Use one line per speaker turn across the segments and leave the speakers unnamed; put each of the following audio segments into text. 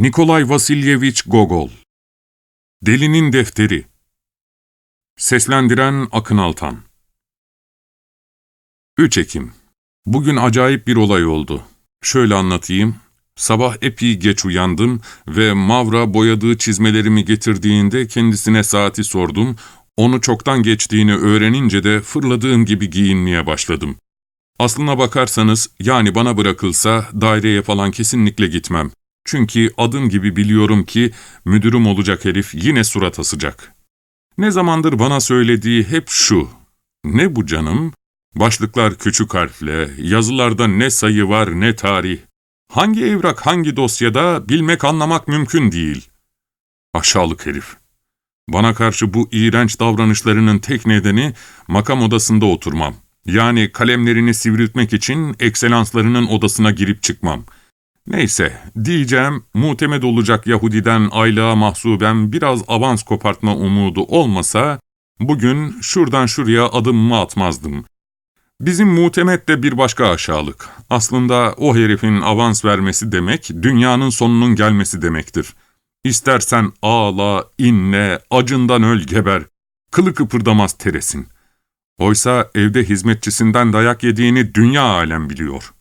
Nikolay Vasilyeviç Gogol Delinin Defteri Seslendiren Akın Altan 3 Ekim Bugün acayip bir olay oldu. Şöyle anlatayım. Sabah epey geç uyandım ve Mavra boyadığı çizmelerimi getirdiğinde kendisine saati sordum. Onu çoktan geçtiğini öğrenince de fırladığım gibi giyinmeye başladım. Aslına bakarsanız, yani bana bırakılsa daireye falan kesinlikle gitmem. Çünkü adım gibi biliyorum ki müdürüm olacak herif yine surat asacak. Ne zamandır bana söylediği hep şu. Ne bu canım? Başlıklar küçük harfle, yazılarda ne sayı var ne tarih. Hangi evrak hangi dosyada bilmek anlamak mümkün değil. Aşağılık herif. Bana karşı bu iğrenç davranışlarının tek nedeni makam odasında oturmam. Yani kalemlerini sivriltmek için ekselanslarının odasına girip çıkmam. Neyse, diyeceğim, mutemed olacak Yahudiden aylığa mahsuben biraz avans kopartma umudu olmasa, bugün şuradan şuraya adımımı atmazdım. Bizim mutemet de bir başka aşağılık. Aslında o herifin avans vermesi demek, dünyanın sonunun gelmesi demektir. İstersen ağla, inle, acından öl geber, kılı kıpırdamaz teresin. Oysa evde hizmetçisinden dayak yediğini dünya alem biliyor.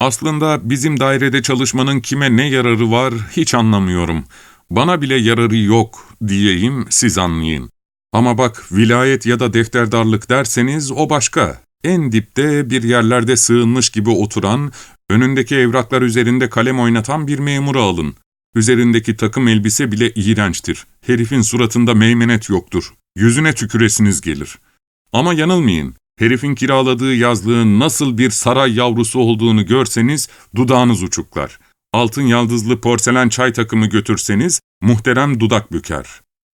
Aslında bizim dairede çalışmanın kime ne yararı var hiç anlamıyorum. Bana bile yararı yok diyeyim siz anlayın. Ama bak vilayet ya da defterdarlık derseniz o başka. En dipte bir yerlerde sığınmış gibi oturan, önündeki evraklar üzerinde kalem oynatan bir memuru alın. Üzerindeki takım elbise bile iğrençtir. Herifin suratında meymenet yoktur. Yüzüne tüküresiniz gelir. Ama yanılmayın. Herifin kiraladığı yazlığın nasıl bir saray yavrusu olduğunu görseniz dudağınız uçuklar. Altın yaldızlı porselen çay takımı götürseniz muhterem dudak büker.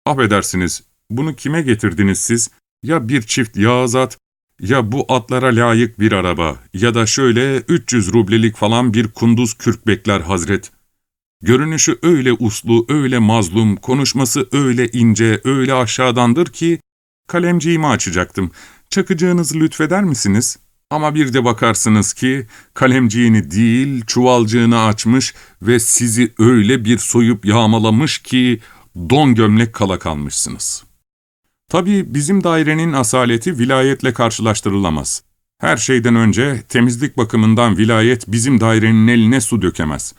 Affedersiniz, bunu kime getirdiniz siz? Ya bir çift yağızat, ya bu atlara layık bir araba ya da şöyle 300 rublelik falan bir kunduz kürk bekler hazret. Görünüşü öyle uslu, öyle mazlum, konuşması öyle ince, öyle aşağıdandır ki kalemciğimi açacaktım. Çakıcığınızı lütfeder misiniz? Ama bir de bakarsınız ki kalemciğini değil çuvalcığını açmış ve sizi öyle bir soyup yağmalamış ki don gömlek kala kalmışsınız. Tabii bizim dairenin asaleti vilayetle karşılaştırılamaz. Her şeyden önce temizlik bakımından vilayet bizim dairenin eline su dökemez.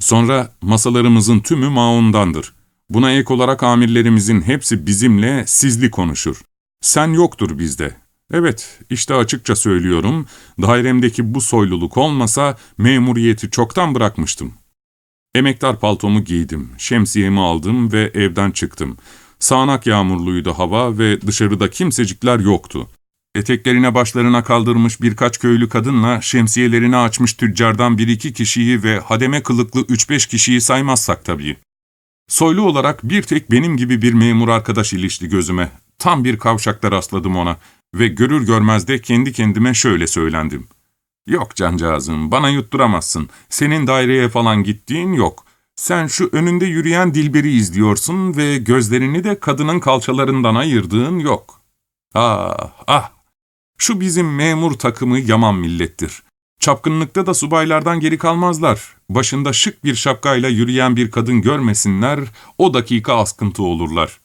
Sonra masalarımızın tümü maundandır. Buna ek olarak amirlerimizin hepsi bizimle sizli konuşur. Sen yoktur bizde. Evet, işte açıkça söylüyorum, dairemdeki bu soyluluk olmasa memuriyeti çoktan bırakmıştım. Emektar paltomu giydim, şemsiyemi aldım ve evden çıktım. Sağanak yağmurluydu hava ve dışarıda kimsecikler yoktu. Eteklerine başlarına kaldırmış birkaç köylü kadınla şemsiyelerini açmış tüccardan bir iki kişiyi ve hademe kılıklı üç beş kişiyi saymazsak tabii. Soylu olarak bir tek benim gibi bir memur arkadaş ilişti gözüme. Tam bir kavşakta rastladım ona ve görür görmez de kendi kendime şöyle söylendim. Yok cancağızım, bana yutturamazsın. Senin daireye falan gittiğin yok. Sen şu önünde yürüyen Dilber'i izliyorsun ve gözlerini de kadının kalçalarından ayırdığın yok. Ah, ah! Şu bizim memur takımı yaman millettir. Çapkınlıkta da subaylardan geri kalmazlar. Başında şık bir şapkayla yürüyen bir kadın görmesinler, o dakika askıntı olurlar.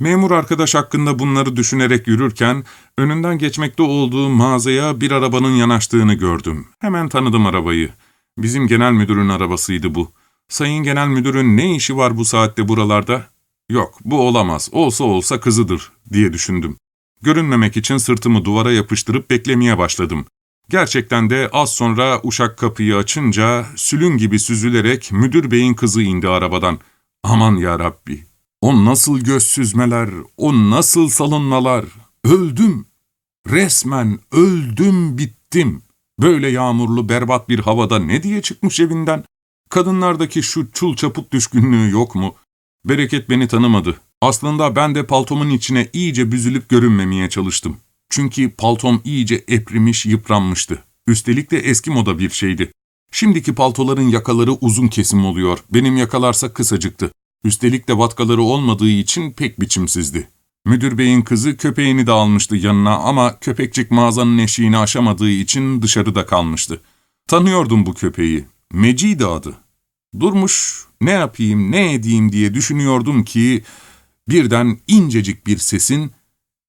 Memur arkadaş hakkında bunları düşünerek yürürken, önünden geçmekte olduğu mağazaya bir arabanın yanaştığını gördüm. Hemen tanıdım arabayı. Bizim genel müdürün arabasıydı bu. Sayın genel müdürün ne işi var bu saatte buralarda? Yok, bu olamaz, olsa olsa kızıdır, diye düşündüm. Görünmemek için sırtımı duvara yapıştırıp beklemeye başladım. Gerçekten de az sonra uşak kapıyı açınca sülün gibi süzülerek müdür beyin kızı indi arabadan. Aman ya Rabbi! O nasıl göz süzmeler, o nasıl salınmalar! Öldüm! Resmen öldüm bittim. Böyle yağmurlu berbat bir havada ne diye çıkmış evinden? Kadınlardaki şu çul çaput düşkünlüğü yok mu? Bereket beni tanımadı. Aslında ben de paltomun içine iyice büzülüp görünmemeye çalıştım. Çünkü paltom iyice eprimiş, yıpranmıştı. Üstelik de eski moda bir şeydi. Şimdiki paltoların yakaları uzun kesim oluyor, benim yakalarsa kısacıktı. Üstelik de vatkaları olmadığı için pek biçimsizdi. Müdür beyin kızı köpeğini de almıştı yanına ama köpekçik mağazanın eşiğini aşamadığı için dışarıda kalmıştı. Tanıyordum bu köpeği. Mecidi adı. Durmuş ne yapayım ne edeyim diye düşünüyordum ki birden incecik bir sesin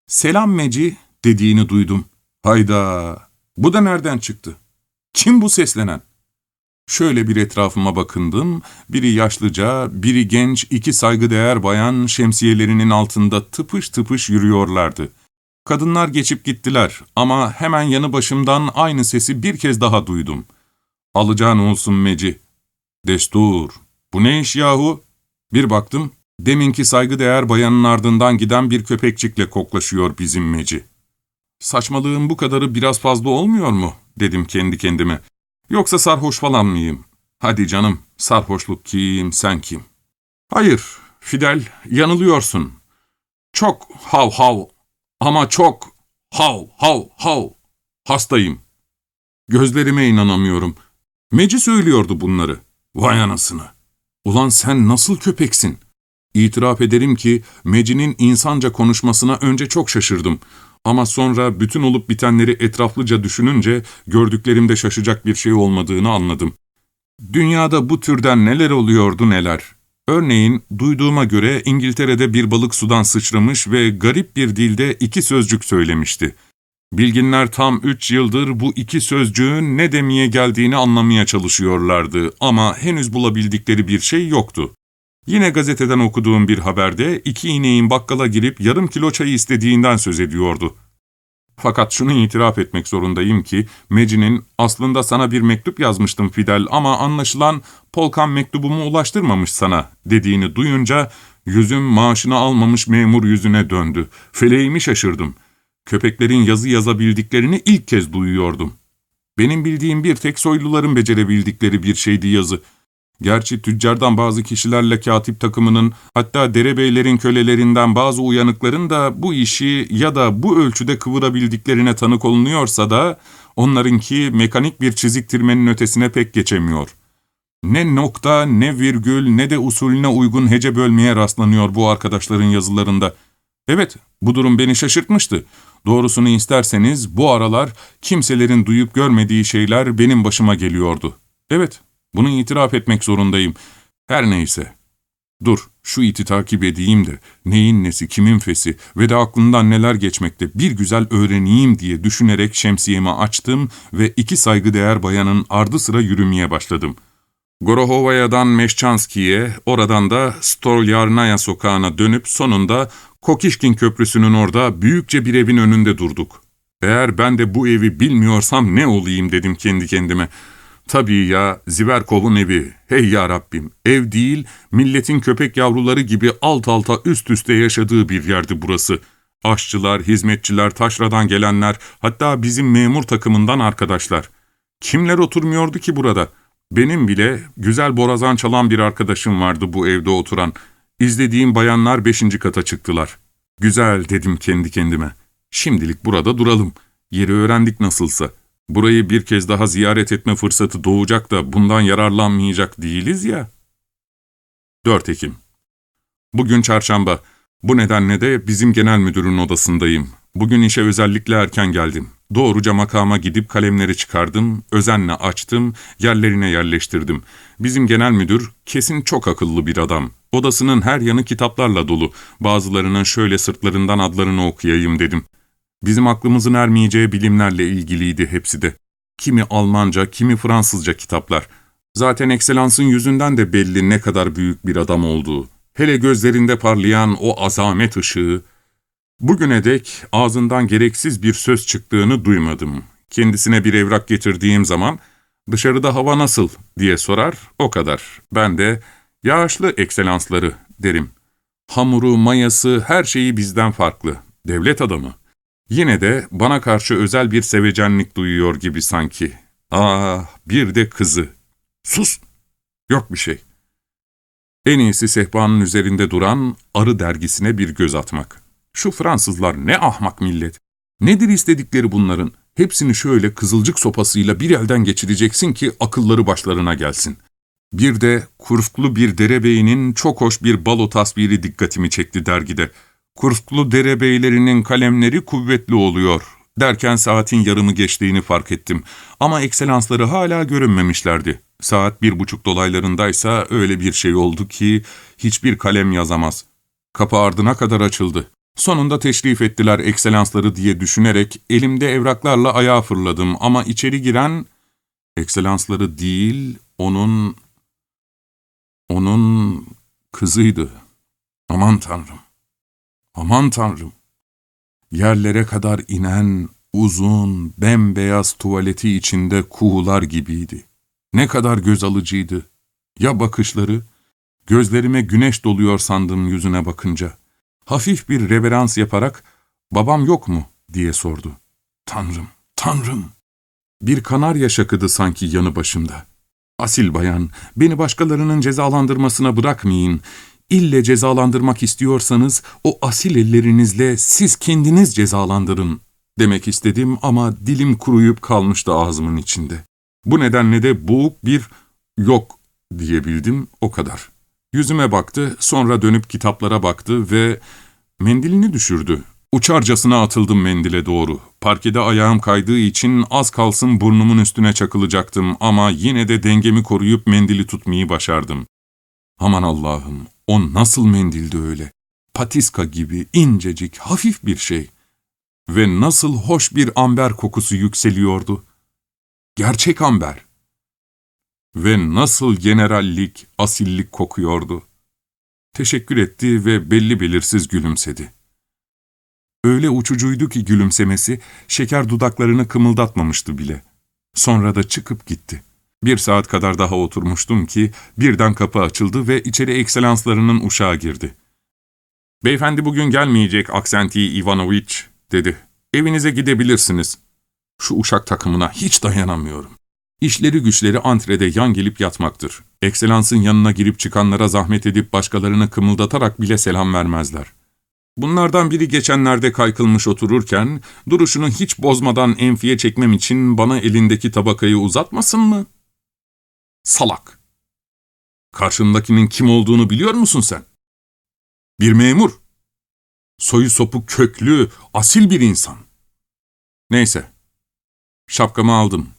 selam Meci dediğini duydum. Hayda bu da nereden çıktı? Kim bu seslenen? Şöyle bir etrafıma bakındım. Biri yaşlıca, biri genç, iki saygıdeğer bayan şemsiyelerinin altında tıpış tıpış yürüyorlardı. Kadınlar geçip gittiler ama hemen yanı başımdan aynı sesi bir kez daha duydum. Alacağın olsun Meci. Destur. Bu ne iş yahu? Bir baktım, deminki saygıdeğer bayanın ardından giden bir köpekçikle koklaşıyor bizim Meci. Saçmalığın bu kadarı biraz fazla olmuyor mu? dedim kendi kendime. Yoksa sarhoş falan mıyım? Hadi canım, sarhoşluk kim, sen kim? Hayır, Fidel, yanılıyorsun. Çok hav hav ama çok hav hav hav hastayım. Gözlerime inanamıyorum. Meci söylüyordu bunları. Vay anasını. Ulan sen nasıl köpeksin? İtiraf ederim ki Meci'nin insanca konuşmasına önce çok şaşırdım. Ama sonra bütün olup bitenleri etraflıca düşününce gördüklerimde şaşacak bir şey olmadığını anladım. Dünyada bu türden neler oluyordu neler. Örneğin duyduğuma göre İngiltere'de bir balık sudan sıçramış ve garip bir dilde iki sözcük söylemişti. Bilginler tam üç yıldır bu iki sözcüğün ne demeye geldiğini anlamaya çalışıyorlardı ama henüz bulabildikleri bir şey yoktu. Yine gazeteden okuduğum bir haberde iki ineğin bakkala girip yarım kilo çay istediğinden söz ediyordu. Fakat şunu itiraf etmek zorundayım ki, Meci'nin aslında sana bir mektup yazmıştım Fidel ama anlaşılan Polkan mektubumu ulaştırmamış sana dediğini duyunca yüzüm maaşını almamış memur yüzüne döndü. Feleğimi şaşırdım. Köpeklerin yazı yazabildiklerini ilk kez duyuyordum. Benim bildiğim bir tek soyluların becerebildikleri bir şeydi yazı. Gerçi tüccardan bazı kişilerle katip takımının, hatta derebeylerin kölelerinden bazı uyanıkların da bu işi ya da bu ölçüde kıvırabildiklerine tanık olunuyorsa da, onlarınki mekanik bir çiziktirmenin ötesine pek geçemiyor. Ne nokta, ne virgül, ne de usulüne uygun hece bölmeye rastlanıyor bu arkadaşların yazılarında. Evet, bu durum beni şaşırtmıştı. Doğrusunu isterseniz bu aralar kimselerin duyup görmediği şeyler benim başıma geliyordu. Evet, bunu itiraf etmek zorundayım. Her neyse. Dur, şu iti takip edeyim de neyin nesi, kimin fesi ve de aklından neler geçmekte bir güzel öğreneyim diye düşünerek şemsiyemi açtım ve iki saygıdeğer bayanın ardı sıra yürümeye başladım. Gorohovaya'dan Meşçanski'ye, oradan da Stolyarnaya sokağına dönüp sonunda Kokişkin Köprüsü'nün orada büyükçe bir evin önünde durduk. Eğer ben de bu evi bilmiyorsam ne olayım dedim kendi kendime. Tabii ya, Ziverkov'un evi. Hey ya Rabbim, ev değil, milletin köpek yavruları gibi alt alta üst üste yaşadığı bir yerdi burası. Aşçılar, hizmetçiler, taşradan gelenler, hatta bizim memur takımından arkadaşlar. Kimler oturmuyordu ki burada? Benim bile güzel borazan çalan bir arkadaşım vardı bu evde oturan. İzlediğim bayanlar beşinci kata çıktılar. Güzel dedim kendi kendime. Şimdilik burada duralım. Yeri öğrendik nasılsa. Burayı bir kez daha ziyaret etme fırsatı doğacak da bundan yararlanmayacak değiliz ya. 4 Ekim Bugün çarşamba. Bu nedenle de bizim genel müdürün odasındayım. Bugün işe özellikle erken geldim. Doğruca makama gidip kalemleri çıkardım, özenle açtım, yerlerine yerleştirdim. Bizim genel müdür kesin çok akıllı bir adam. Odasının her yanı kitaplarla dolu. Bazılarının şöyle sırtlarından adlarını okuyayım dedim. Bizim aklımızın ermeyeceği bilimlerle ilgiliydi hepsi de. Kimi Almanca, kimi Fransızca kitaplar. Zaten Ekselans'ın yüzünden de belli ne kadar büyük bir adam olduğu. Hele gözlerinde parlayan o azamet ışığı. Bugüne dek ağzından gereksiz bir söz çıktığını duymadım. Kendisine bir evrak getirdiğim zaman, dışarıda hava nasıl diye sorar, o kadar. Ben de, yağışlı ekselansları derim. Hamuru, mayası, her şeyi bizden farklı. Devlet adamı. Yine de bana karşı özel bir sevecenlik duyuyor gibi sanki. Ah, bir de kızı. Sus! Yok bir şey. En iyisi sehpanın üzerinde duran Arı dergisine bir göz atmak. Şu Fransızlar ne ahmak millet. Nedir istedikleri bunların? Hepsini şöyle kızılcık sopasıyla bir elden geçireceksin ki akılları başlarına gelsin. Bir de kurfklu bir derebeyinin çok hoş bir balo tasviri dikkatimi çekti dergide. Kursklu derebeylerinin kalemleri kuvvetli oluyor. Derken saatin yarımı geçtiğini fark ettim. Ama ekselansları hala görünmemişlerdi. Saat bir buçuk dolaylarındaysa öyle bir şey oldu ki hiçbir kalem yazamaz. Kapı ardına kadar açıldı. Sonunda teşrif ettiler ekselansları diye düşünerek elimde evraklarla ayağa fırladım ama içeri giren ekselansları değil, onun onun kızıydı. Aman tanrım. Aman tanrım. Yerlere kadar inen uzun, bembeyaz tuvaleti içinde kuğular gibiydi. Ne kadar göz alıcıydı. Ya bakışları? Gözlerime güneş doluyor sandım yüzüne bakınca. Hafif bir reverans yaparak, babam yok mu diye sordu. Tanrım, tanrım. Bir kanarya şakıdı sanki yanı başımda. Asil bayan, beni başkalarının cezalandırmasına bırakmayın. İlle cezalandırmak istiyorsanız o asil ellerinizle siz kendiniz cezalandırın demek istedim ama dilim kuruyup kalmıştı ağzımın içinde. Bu nedenle de boğuk bir yok diyebildim o kadar. Yüzüme baktı, sonra dönüp kitaplara baktı ve mendilini düşürdü. Uçarcasına atıldım mendile doğru. Parkede ayağım kaydığı için az kalsın burnumun üstüne çakılacaktım ama yine de dengemi koruyup mendili tutmayı başardım. Aman Allah'ım, o nasıl mendildi öyle? Patiska gibi incecik, hafif bir şey. Ve nasıl hoş bir amber kokusu yükseliyordu. Gerçek amber. Ve nasıl generallik, asillik kokuyordu. Teşekkür etti ve belli belirsiz gülümsedi. Öyle uçucuydu ki gülümsemesi, şeker dudaklarını kımıldatmamıştı bile. Sonra da çıkıp gitti. Bir saat kadar daha oturmuştum ki birden kapı açıldı ve içeri ekselanslarının uşağı girdi. ''Beyefendi bugün gelmeyecek Aksenti Ivanoviç.'' dedi. ''Evinize gidebilirsiniz.'' Şu uşak takımına hiç dayanamıyorum. İşleri güçleri antrede yan gelip yatmaktır. Ekselansın yanına girip çıkanlara zahmet edip başkalarını kımıldatarak bile selam vermezler. Bunlardan biri geçenlerde kaykılmış otururken, duruşunu hiç bozmadan enfiye çekmem için bana elindeki tabakayı uzatmasın mı? Salak! Karşındakinin kim olduğunu biliyor musun sen? Bir memur. Soyu sopu köklü, asil bir insan. Neyse. Şapkamı aldım.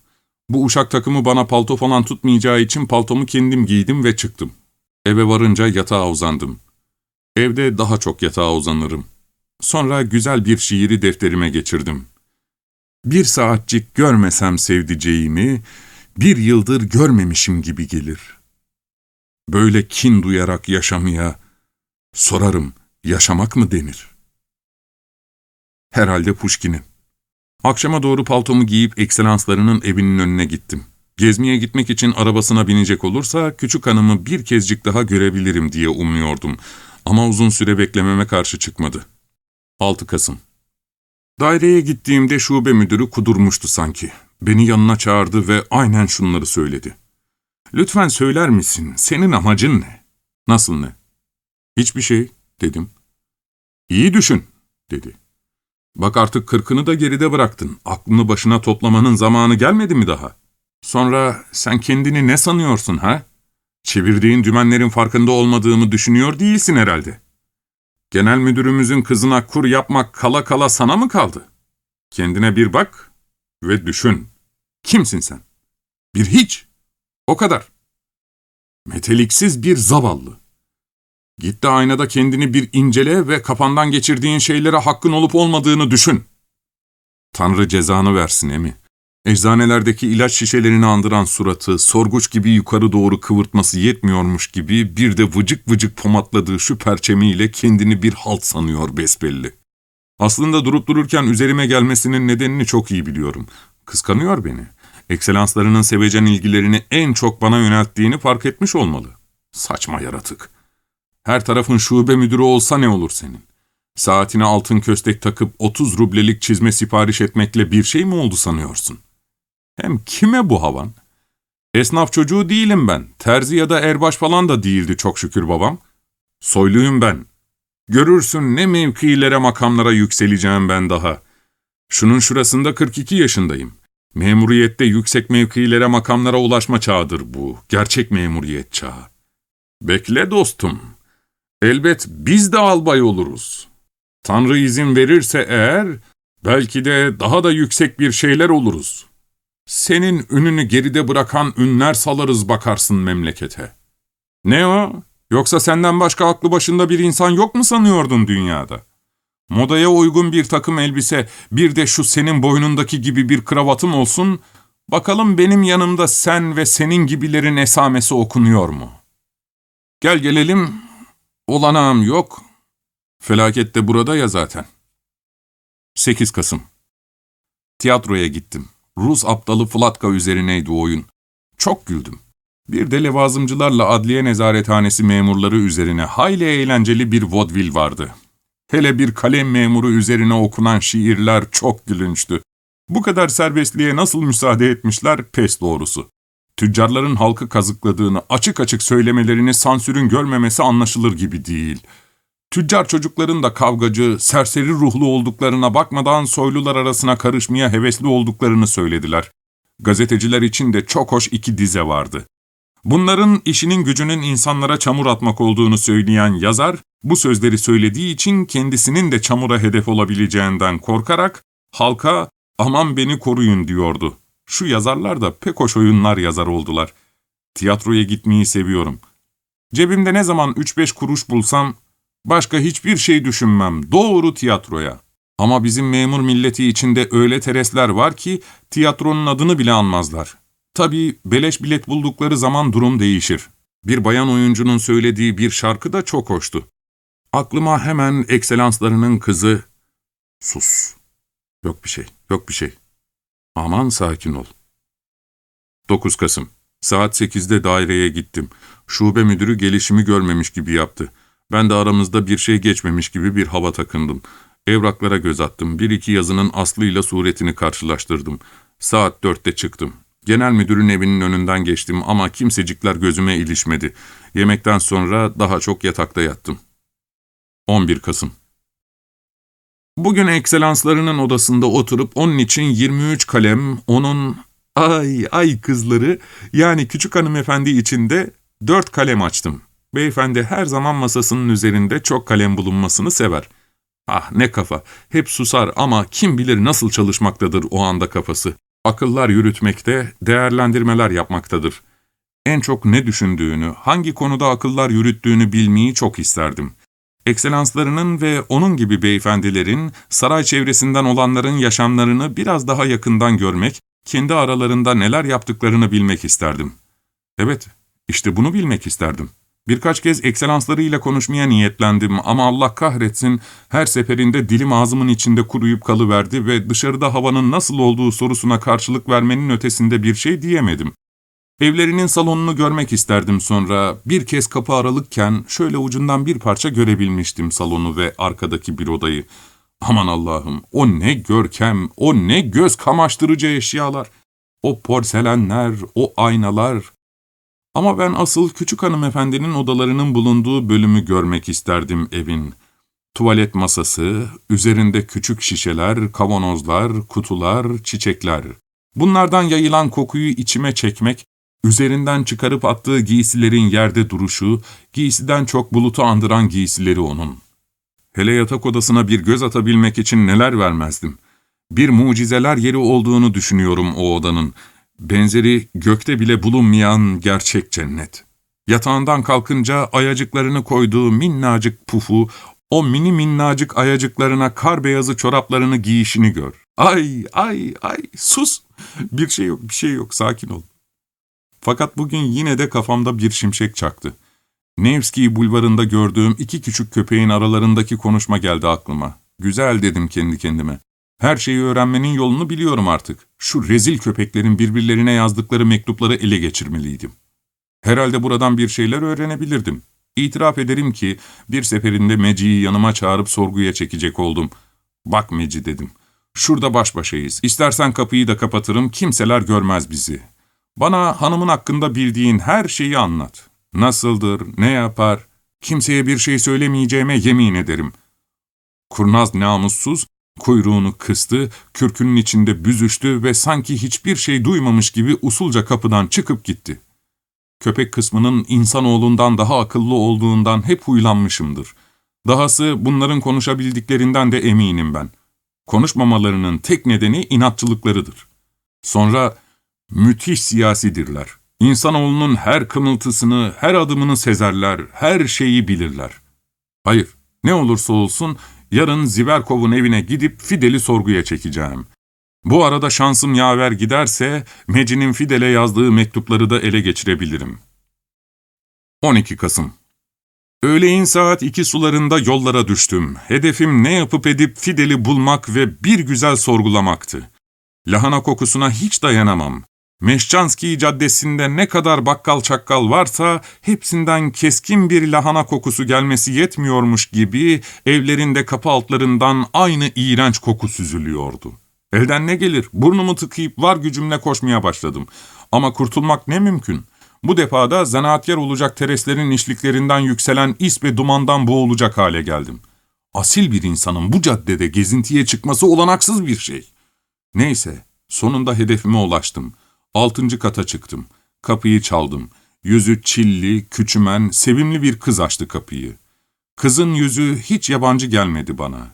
Bu uşak takımı bana palto falan tutmayacağı için paltomu kendim giydim ve çıktım. Eve varınca yatağa uzandım. Evde daha çok yatağa uzanırım. Sonra güzel bir şiiri defterime geçirdim. Bir saatcik görmesem sevdiceğimi, bir yıldır görmemişim gibi gelir. Böyle kin duyarak yaşamaya, sorarım, yaşamak mı denir? Herhalde Puşkin'in. Akşama doğru paltomu giyip ekselanslarının evinin önüne gittim. Gezmeye gitmek için arabasına binecek olursa küçük hanımı bir kezcik daha görebilirim diye umuyordum. Ama uzun süre beklememe karşı çıkmadı. 6 Kasım Daireye gittiğimde şube müdürü kudurmuştu sanki. Beni yanına çağırdı ve aynen şunları söyledi. Lütfen söyler misin, senin amacın ne? Nasıl ne? Hiçbir şey, dedim. İyi düşün, dedi. Bak artık kırkını da geride bıraktın. Aklını başına toplamanın zamanı gelmedi mi daha? Sonra sen kendini ne sanıyorsun ha? Çevirdiğin dümenlerin farkında olmadığımı düşünüyor değilsin herhalde. Genel müdürümüzün kızına kur yapmak kala kala sana mı kaldı? Kendine bir bak ve düşün. Kimsin sen? Bir hiç. O kadar. Meteliksiz bir zavallı. Git de aynada kendini bir incele ve kafandan geçirdiğin şeylere hakkın olup olmadığını düşün. Tanrı cezanı versin emi. Eczanelerdeki ilaç şişelerini andıran suratı, sorguç gibi yukarı doğru kıvırtması yetmiyormuş gibi bir de vıcık vıcık pomatladığı şu perçemiyle kendini bir halt sanıyor besbelli. Aslında durup dururken üzerime gelmesinin nedenini çok iyi biliyorum. Kıskanıyor beni. Ekselanslarının sevecen ilgilerini en çok bana yönelttiğini fark etmiş olmalı. Saçma yaratık. Her tarafın şube müdürü olsa ne olur senin? Saatine altın köstek takıp 30 rublelik çizme sipariş etmekle bir şey mi oldu sanıyorsun? Hem kime bu havan? Esnaf çocuğu değilim ben. Terzi ya da erbaş falan da değildi çok şükür babam. Soyluyum ben. Görürsün ne mevkilere makamlara yükseleceğim ben daha. Şunun şurasında 42 yaşındayım. Memuriyette yüksek mevkilere makamlara ulaşma çağıdır bu. Gerçek memuriyet çağı. Bekle dostum. Elbet biz de albay oluruz. Tanrı izin verirse eğer, belki de daha da yüksek bir şeyler oluruz. Senin ününü geride bırakan ünler salarız bakarsın memlekete. Ne o? Yoksa senden başka aklı başında bir insan yok mu sanıyordun dünyada? Modaya uygun bir takım elbise, bir de şu senin boynundaki gibi bir kravatım olsun, bakalım benim yanımda sen ve senin gibilerin esamesi okunuyor mu? Gel gelelim, olanağım yok, felaket de burada ya zaten. 8 Kasım Tiyatroya gittim. Rus aptalı Flatka üzerineydi oyun. Çok güldüm. Bir de levazımcılarla adliye nezarethanesi memurları üzerine hayli eğlenceli bir vodvil vardı. Hele bir kalem memuru üzerine okunan şiirler çok gülünçtü. Bu kadar serbestliğe nasıl müsaade etmişler pes doğrusu. Tüccarların halkı kazıkladığını açık açık söylemelerini sansürün görmemesi anlaşılır gibi değil. Tüccar çocukların da kavgacı, serseri ruhlu olduklarına bakmadan soylular arasına karışmaya hevesli olduklarını söylediler. Gazeteciler için de çok hoş iki dize vardı. Bunların işinin gücünün insanlara çamur atmak olduğunu söyleyen yazar, bu sözleri söylediği için kendisinin de çamura hedef olabileceğinden korkarak halka aman beni koruyun diyordu. Şu yazarlar da pek hoş oyunlar yazar oldular. Tiyatroya gitmeyi seviyorum. Cebimde ne zaman 3-5 kuruş bulsam başka hiçbir şey düşünmem. Doğru tiyatroya. Ama bizim memur milleti içinde öyle teresler var ki tiyatronun adını bile anmazlar. Tabii beleş bilet buldukları zaman durum değişir. Bir bayan oyuncunun söylediği bir şarkı da çok hoştu. Aklıma hemen ekselanslarının kızı... Sus. Yok bir şey, yok bir şey. Aman sakin ol. 9 Kasım. Saat 8'de daireye gittim. Şube müdürü gelişimi görmemiş gibi yaptı. Ben de aramızda bir şey geçmemiş gibi bir hava takındım. Evraklara göz attım. Bir iki yazının aslıyla suretini karşılaştırdım. Saat dörtte çıktım. Genel müdürün evinin önünden geçtim ama kimsecikler gözüme ilişmedi. Yemekten sonra daha çok yatakta yattım. 11 Kasım Bugün ekselanslarının odasında oturup onun için 23 kalem, onun ay ay kızları yani küçük hanımefendi için de 4 kalem açtım. Beyefendi her zaman masasının üzerinde çok kalem bulunmasını sever. Ah ne kafa, hep susar ama kim bilir nasıl çalışmaktadır o anda kafası. Akıllar yürütmekte, değerlendirmeler yapmaktadır. En çok ne düşündüğünü, hangi konuda akıllar yürüttüğünü bilmeyi çok isterdim. Ekselanslarının ve onun gibi beyefendilerin, saray çevresinden olanların yaşamlarını biraz daha yakından görmek, kendi aralarında neler yaptıklarını bilmek isterdim. Evet, işte bunu bilmek isterdim. Birkaç kez ekselanslarıyla konuşmaya niyetlendim ama Allah kahretsin her seferinde dilim ağzımın içinde kuruyup kalıverdi ve dışarıda havanın nasıl olduğu sorusuna karşılık vermenin ötesinde bir şey diyemedim. Evlerinin salonunu görmek isterdim sonra. Bir kez kapı aralıkken şöyle ucundan bir parça görebilmiştim salonu ve arkadaki bir odayı. Aman Allah'ım o ne görkem, o ne göz kamaştırıcı eşyalar. O porselenler, o aynalar. Ama ben asıl küçük hanımefendinin odalarının bulunduğu bölümü görmek isterdim evin. Tuvalet masası, üzerinde küçük şişeler, kavanozlar, kutular, çiçekler. Bunlardan yayılan kokuyu içime çekmek, üzerinden çıkarıp attığı giysilerin yerde duruşu, giysiden çok bulutu andıran giysileri onun. Hele yatak odasına bir göz atabilmek için neler vermezdim. Bir mucizeler yeri olduğunu düşünüyorum o odanın. Benzeri gökte bile bulunmayan gerçek cennet. Yatağından kalkınca ayacıklarını koyduğu minnacık pufu, o mini minnacık ayacıklarına kar beyazı çoraplarını giyişini gör. Ay, ay, ay, sus! Bir şey yok, bir şey yok, sakin ol. Fakat bugün yine de kafamda bir şimşek çaktı. Nevski bulvarında gördüğüm iki küçük köpeğin aralarındaki konuşma geldi aklıma. Güzel dedim kendi kendime. Her şeyi öğrenmenin yolunu biliyorum artık. Şu rezil köpeklerin birbirlerine yazdıkları mektupları ele geçirmeliydim. Herhalde buradan bir şeyler öğrenebilirdim. İtiraf ederim ki bir seferinde Meci'yi yanıma çağırıp sorguya çekecek oldum. Bak Meci dedim. Şurada baş başayız. İstersen kapıyı da kapatırım, kimseler görmez bizi. Bana hanımın hakkında bildiğin her şeyi anlat. Nasıldır, ne yapar, kimseye bir şey söylemeyeceğime yemin ederim. Kurnaz namussuz, kuyruğunu kıstı, kürkünün içinde büzüştü ve sanki hiçbir şey duymamış gibi usulca kapıdan çıkıp gitti. Köpek kısmının insanoğlundan daha akıllı olduğundan hep huylanmışımdır. Dahası bunların konuşabildiklerinden de eminim ben. Konuşmamalarının tek nedeni inatçılıklarıdır. Sonra Müthiş siyasidirler. İnsanoğlunun her kımıltısını, her adımını sezerler, her şeyi bilirler. Hayır, ne olursa olsun yarın Ziverkov'un evine gidip Fidel'i sorguya çekeceğim. Bu arada şansım yaver giderse Meci'nin Fidel'e yazdığı mektupları da ele geçirebilirim. 12 Kasım Öğleyin saat iki sularında yollara düştüm. Hedefim ne yapıp edip Fidel'i bulmak ve bir güzel sorgulamaktı. Lahana kokusuna hiç dayanamam. Meşçanski Caddesi'nde ne kadar bakkal çakkal varsa hepsinden keskin bir lahana kokusu gelmesi yetmiyormuş gibi evlerinde kapı altlarından aynı iğrenç koku süzülüyordu. Elden ne gelir? Burnumu tıkayıp var gücümle koşmaya başladım. Ama kurtulmak ne mümkün? Bu defada zanaatkar olacak tereslerin işliklerinden yükselen is ve dumandan boğulacak hale geldim. Asil bir insanın bu caddede gezintiye çıkması olanaksız bir şey. Neyse, sonunda hedefime ulaştım. Altıncı kata çıktım. Kapıyı çaldım. Yüzü çilli, küçümen, sevimli bir kız açtı kapıyı. Kızın yüzü hiç yabancı gelmedi bana.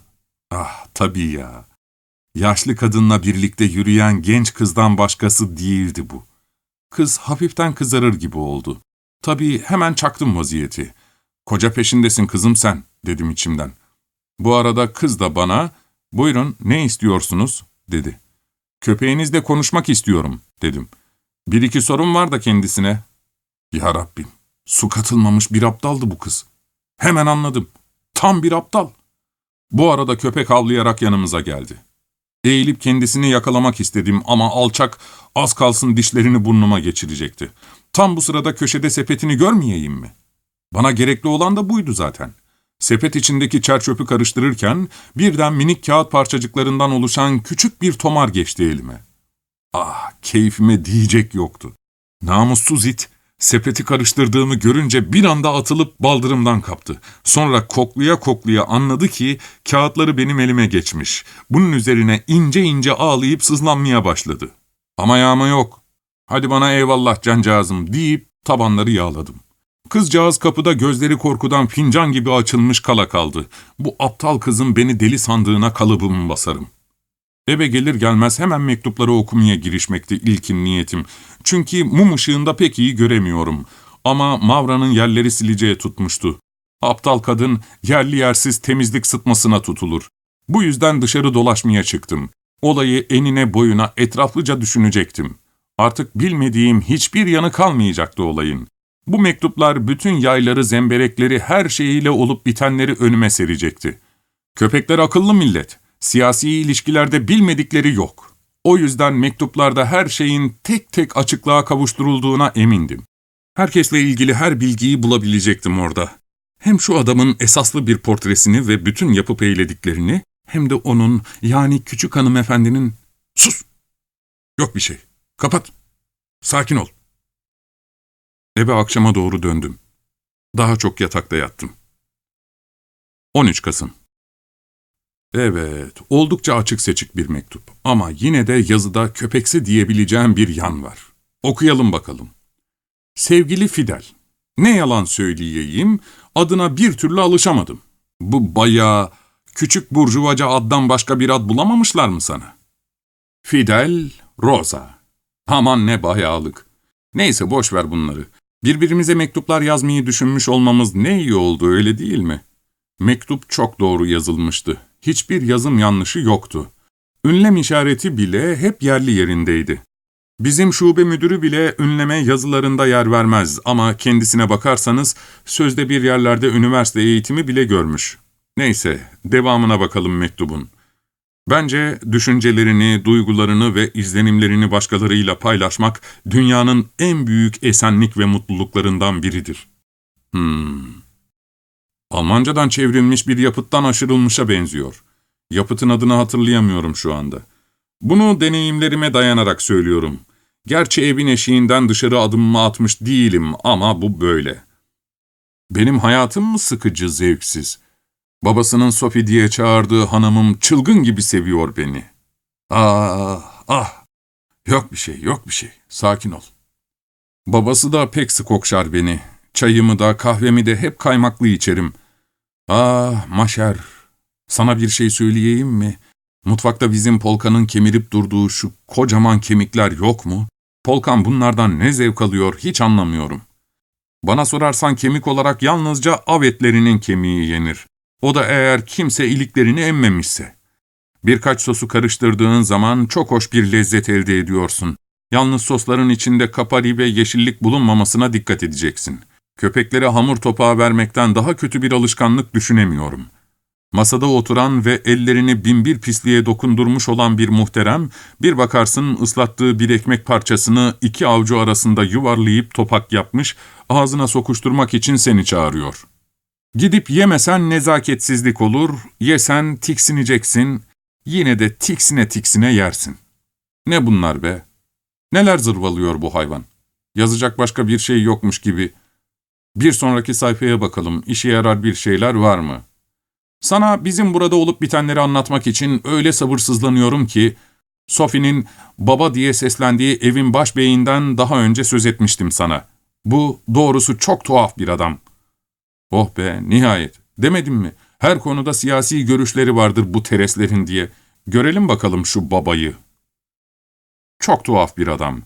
Ah, tabii ya. Yaşlı kadınla birlikte yürüyen genç kızdan başkası değildi bu. Kız hafiften kızarır gibi oldu. Tabii hemen çaktım vaziyeti. Koca peşindesin kızım sen, dedim içimden. Bu arada kız da bana, buyurun ne istiyorsunuz, dedi. Köpeğinizle konuşmak istiyorum, dedim. Bir iki sorun var da kendisine. Ya Rabbim, su katılmamış bir aptaldı bu kız. Hemen anladım. Tam bir aptal. Bu arada köpek havlayarak yanımıza geldi. Eğilip kendisini yakalamak istedim ama alçak az kalsın dişlerini burnuma geçirecekti. Tam bu sırada köşede sepetini görmeyeyim mi? Bana gerekli olan da buydu zaten. Sepet içindeki çerçöpü karıştırırken birden minik kağıt parçacıklarından oluşan küçük bir tomar geçti elime. Ah, keyfime diyecek yoktu. Namussuz it, sepeti karıştırdığımı görünce bir anda atılıp baldırımdan kaptı. Sonra kokluya kokluya anladı ki kağıtları benim elime geçmiş. Bunun üzerine ince ince ağlayıp sızlanmaya başladı. Ama yağma yok. Hadi bana eyvallah cancağızım deyip tabanları yağladım. Kızcağız kapıda gözleri korkudan fincan gibi açılmış kala kaldı. Bu aptal kızın beni deli sandığına kalıbımı basarım. Eve gelir gelmez hemen mektupları okumaya girişmekti ilkin niyetim. Çünkü mum ışığında pek iyi göremiyorum. Ama Mavra'nın yerleri sileceğe tutmuştu. Aptal kadın yerli yersiz temizlik sıtmasına tutulur. Bu yüzden dışarı dolaşmaya çıktım. Olayı enine boyuna etraflıca düşünecektim. Artık bilmediğim hiçbir yanı kalmayacaktı olayın. Bu mektuplar bütün yayları, zemberekleri, her şeyiyle olup bitenleri önüme serecekti. Köpekler akıllı millet. Siyasi ilişkilerde bilmedikleri yok. O yüzden mektuplarda her şeyin tek tek açıklığa kavuşturulduğuna emindim. Herkesle ilgili her bilgiyi bulabilecektim orada. Hem şu adamın esaslı bir portresini ve bütün yapıp eylediklerini, hem de onun yani küçük hanımefendinin... Sus! Yok bir şey. Kapat. Sakin ol. Eve akşama doğru döndüm. Daha çok yatakta yattım. 13 Kasım Evet, oldukça açık seçik bir mektup. Ama yine de yazıda köpeksi diyebileceğim bir yan var. Okuyalım bakalım. Sevgili Fidel, ne yalan söyleyeyim, adına bir türlü alışamadım. Bu bayağı küçük burjuvaca addan başka bir ad bulamamışlar mı sana? Fidel Rosa. Aman ne bayağılık. Neyse boş ver bunları. Birbirimize mektuplar yazmayı düşünmüş olmamız ne iyi oldu öyle değil mi? Mektup çok doğru yazılmıştı. Hiçbir yazım yanlışı yoktu. Ünlem işareti bile hep yerli yerindeydi. Bizim şube müdürü bile ünleme yazılarında yer vermez ama kendisine bakarsanız sözde bir yerlerde üniversite eğitimi bile görmüş. Neyse, devamına bakalım mektubun. Bence düşüncelerini, duygularını ve izlenimlerini başkalarıyla paylaşmak dünyanın en büyük esenlik ve mutluluklarından biridir. Hmm. Almancadan çevrilmiş bir yapıttan aşırılmışa benziyor. Yapıtın adını hatırlayamıyorum şu anda. Bunu deneyimlerime dayanarak söylüyorum. Gerçi evin eşiğinden dışarı adımımı atmış değilim ama bu böyle. Benim hayatım mı sıkıcı, zevksiz? Babasının Sophie diye çağırdığı hanımım çılgın gibi seviyor beni. Ah, ah! Yok bir şey, yok bir şey. Sakin ol. Babası da pek sık okşar beni. Çayımı da kahvemi de hep kaymaklı içerim. Ah Maşer, sana bir şey söyleyeyim mi? Mutfakta bizim polkanın kemirip durduğu şu kocaman kemikler yok mu? Polkan bunlardan ne zevk alıyor hiç anlamıyorum. Bana sorarsan kemik olarak yalnızca av etlerinin kemiği yenir. O da eğer kimse iliklerini emmemişse. Birkaç sosu karıştırdığın zaman çok hoş bir lezzet elde ediyorsun. Yalnız sosların içinde kapari ve yeşillik bulunmamasına dikkat edeceksin. Köpeklere hamur topağı vermekten daha kötü bir alışkanlık düşünemiyorum. Masada oturan ve ellerini binbir pisliğe dokundurmuş olan bir muhterem, bir bakarsın ıslattığı bir ekmek parçasını iki avcu arasında yuvarlayıp topak yapmış, ağzına sokuşturmak için seni çağırıyor. Gidip yemesen nezaketsizlik olur, yesen tiksineceksin, yine de tiksine tiksine yersin. Ne bunlar be? Neler zırvalıyor bu hayvan? Yazacak başka bir şey yokmuş gibi. Bir sonraki sayfaya bakalım, işe yarar bir şeyler var mı? Sana bizim burada olup bitenleri anlatmak için öyle sabırsızlanıyorum ki, Sophie'nin baba diye seslendiği evin başbeyinden daha önce söz etmiştim sana. Bu doğrusu çok tuhaf bir adam. Oh be, nihayet. Demedim mi? Her konuda siyasi görüşleri vardır bu tereslerin diye. Görelim bakalım şu babayı. Çok tuhaf bir adam.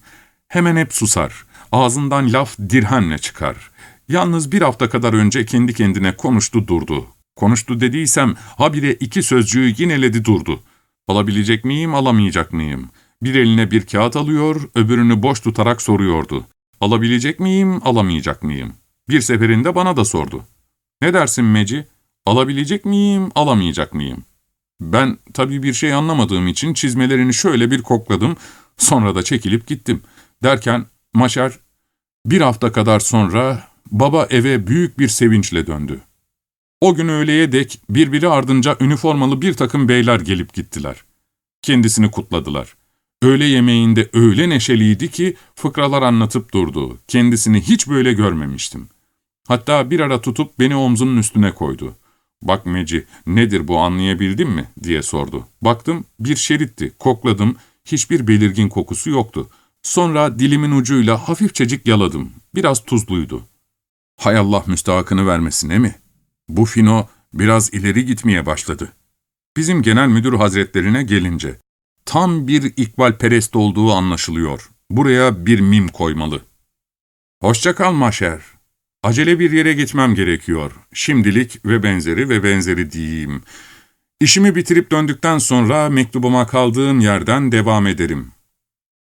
Hemen hep susar. Ağzından laf dirhenle çıkar. Yalnız bir hafta kadar önce kendi kendine konuştu durdu. Konuştu dediysem habire iki sözcüğü yineledi durdu. Alabilecek miyim, alamayacak mıyım? Bir eline bir kağıt alıyor, öbürünü boş tutarak soruyordu. Alabilecek miyim, alamayacak mıyım? Bir seferinde bana da sordu. Ne dersin Meci? Alabilecek miyim, alamayacak mıyım? Ben tabii bir şey anlamadığım için çizmelerini şöyle bir kokladım, sonra da çekilip gittim. Derken Maşar bir hafta kadar sonra baba eve büyük bir sevinçle döndü. O gün öğleye dek birbiri ardınca üniformalı bir takım beyler gelip gittiler. Kendisini kutladılar. Öğle yemeğinde öyle neşeliydi ki fıkralar anlatıp durdu. Kendisini hiç böyle görmemiştim. Hatta bir ara tutup beni omzunun üstüne koydu. ''Bak Meci, nedir bu anlayabildin mi?'' diye sordu. Baktım, bir şeritti, kokladım, hiçbir belirgin kokusu yoktu. Sonra dilimin ucuyla hafifçecik yaladım. Biraz tuzluydu. Hay Allah müstahakını vermesin, mi? Bu fino biraz ileri gitmeye başladı. Bizim genel müdür hazretlerine gelince, tam bir ikbal perest olduğu anlaşılıyor. Buraya bir mim koymalı. Hoşça kal Maşer. Acele bir yere gitmem gerekiyor. Şimdilik ve benzeri ve benzeri diyeyim. İşimi bitirip döndükten sonra mektubuma kaldığım yerden devam ederim.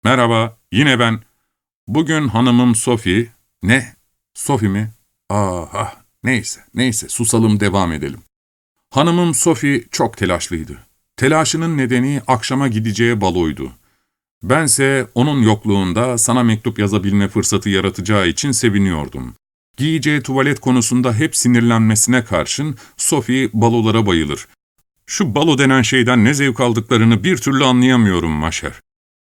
Merhaba, yine ben. Bugün hanımım Sophie... Ne? Sophie mi? Ah, neyse, neyse, susalım devam edelim. Hanımım Sophie çok telaşlıydı. Telaşının nedeni akşama gideceği baloydu. Bense onun yokluğunda sana mektup yazabilme fırsatı yaratacağı için seviniyordum. Giyeceği tuvalet konusunda hep sinirlenmesine karşın Sophie balolara bayılır. Şu balo denen şeyden ne zevk aldıklarını bir türlü anlayamıyorum Maşer.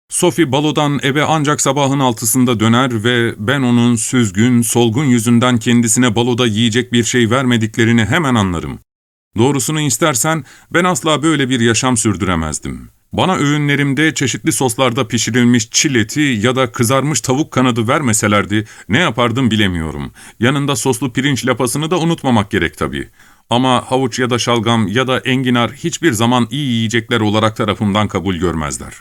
Sophie balodan eve ancak sabahın altısında döner ve ben onun süzgün, solgun yüzünden kendisine baloda yiyecek bir şey vermediklerini hemen anlarım. Doğrusunu istersen ben asla böyle bir yaşam sürdüremezdim. Bana öğünlerimde çeşitli soslarda pişirilmiş çileti ya da kızarmış tavuk kanadı vermeselerdi ne yapardım bilemiyorum. Yanında soslu pirinç lapasını da unutmamak gerek tabii. Ama havuç ya da şalgam ya da enginar hiçbir zaman iyi yiyecekler olarak tarafımdan kabul görmezler.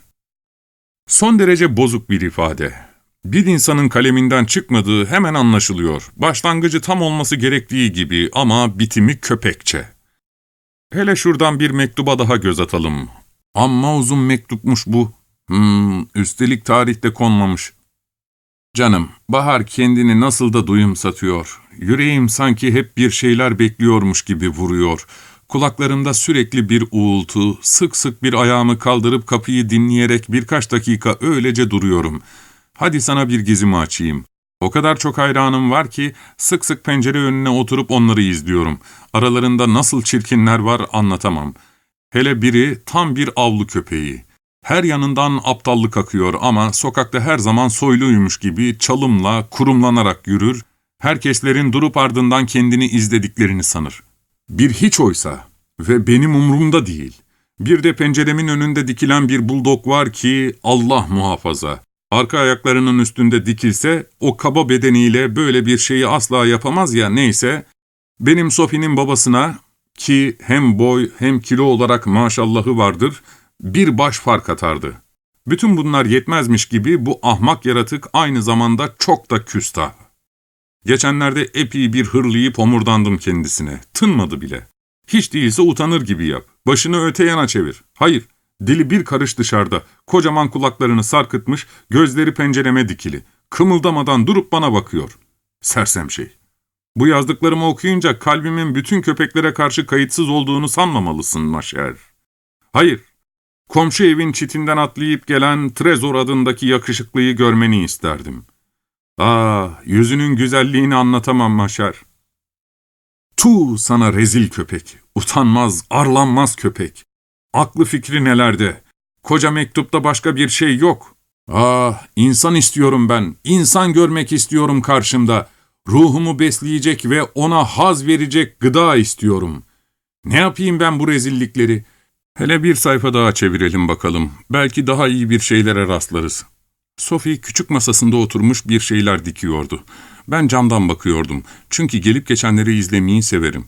Son derece bozuk bir ifade. Bir insanın kaleminden çıkmadığı hemen anlaşılıyor. Başlangıcı tam olması gerektiği gibi ama bitimi köpekçe. Hele şuradan bir mektuba daha göz atalım. Amma uzun mektupmuş bu. Hmm, üstelik tarihte konmamış. Canım, Bahar kendini nasıl da duyum satıyor. Yüreğim sanki hep bir şeyler bekliyormuş gibi vuruyor. Kulaklarımda sürekli bir uğultu, sık sık bir ayağımı kaldırıp kapıyı dinleyerek birkaç dakika öylece duruyorum. Hadi sana bir gizimi açayım. O kadar çok hayranım var ki sık sık pencere önüne oturup onları izliyorum. Aralarında nasıl çirkinler var anlatamam. Hele biri tam bir avlu köpeği. Her yanından aptallık akıyor ama sokakta her zaman soyluymuş gibi çalımla, kurumlanarak yürür, herkeslerin durup ardından kendini izlediklerini sanır. Bir hiç oysa ve benim umrumda değil. Bir de penceremin önünde dikilen bir buldog var ki Allah muhafaza. Arka ayaklarının üstünde dikilse o kaba bedeniyle böyle bir şeyi asla yapamaz ya neyse. Benim Sophie'nin babasına ki hem boy hem kilo olarak maşallahı vardır bir baş fark atardı. Bütün bunlar yetmezmiş gibi bu ahmak yaratık aynı zamanda çok da küstah. Geçenlerde epey bir hırlayıp homurdandım kendisine. Tınmadı bile. Hiç değilse utanır gibi yap. Başını öte yana çevir. Hayır, dili bir karış dışarıda. Kocaman kulaklarını sarkıtmış, gözleri pencereme dikili. Kımıldamadan durup bana bakıyor. Sersem şey. Bu yazdıklarımı okuyunca kalbimin bütün köpeklere karşı kayıtsız olduğunu sanmamalısın Maşer. Hayır, komşu evin çitinden atlayıp gelen Trezor adındaki yakışıklıyı görmeni isterdim. Ah, yüzünün güzelliğini anlatamam Maşer. Tu sana rezil köpek, utanmaz, arlanmaz köpek. Aklı fikri nelerde? Koca mektupta başka bir şey yok. Ah, insan istiyorum ben, insan görmek istiyorum karşımda. Ruhumu besleyecek ve ona haz verecek gıda istiyorum. Ne yapayım ben bu rezillikleri? Hele bir sayfa daha çevirelim bakalım. Belki daha iyi bir şeylere rastlarız. Sophie küçük masasında oturmuş bir şeyler dikiyordu. Ben camdan bakıyordum. Çünkü gelip geçenleri izlemeyi severim.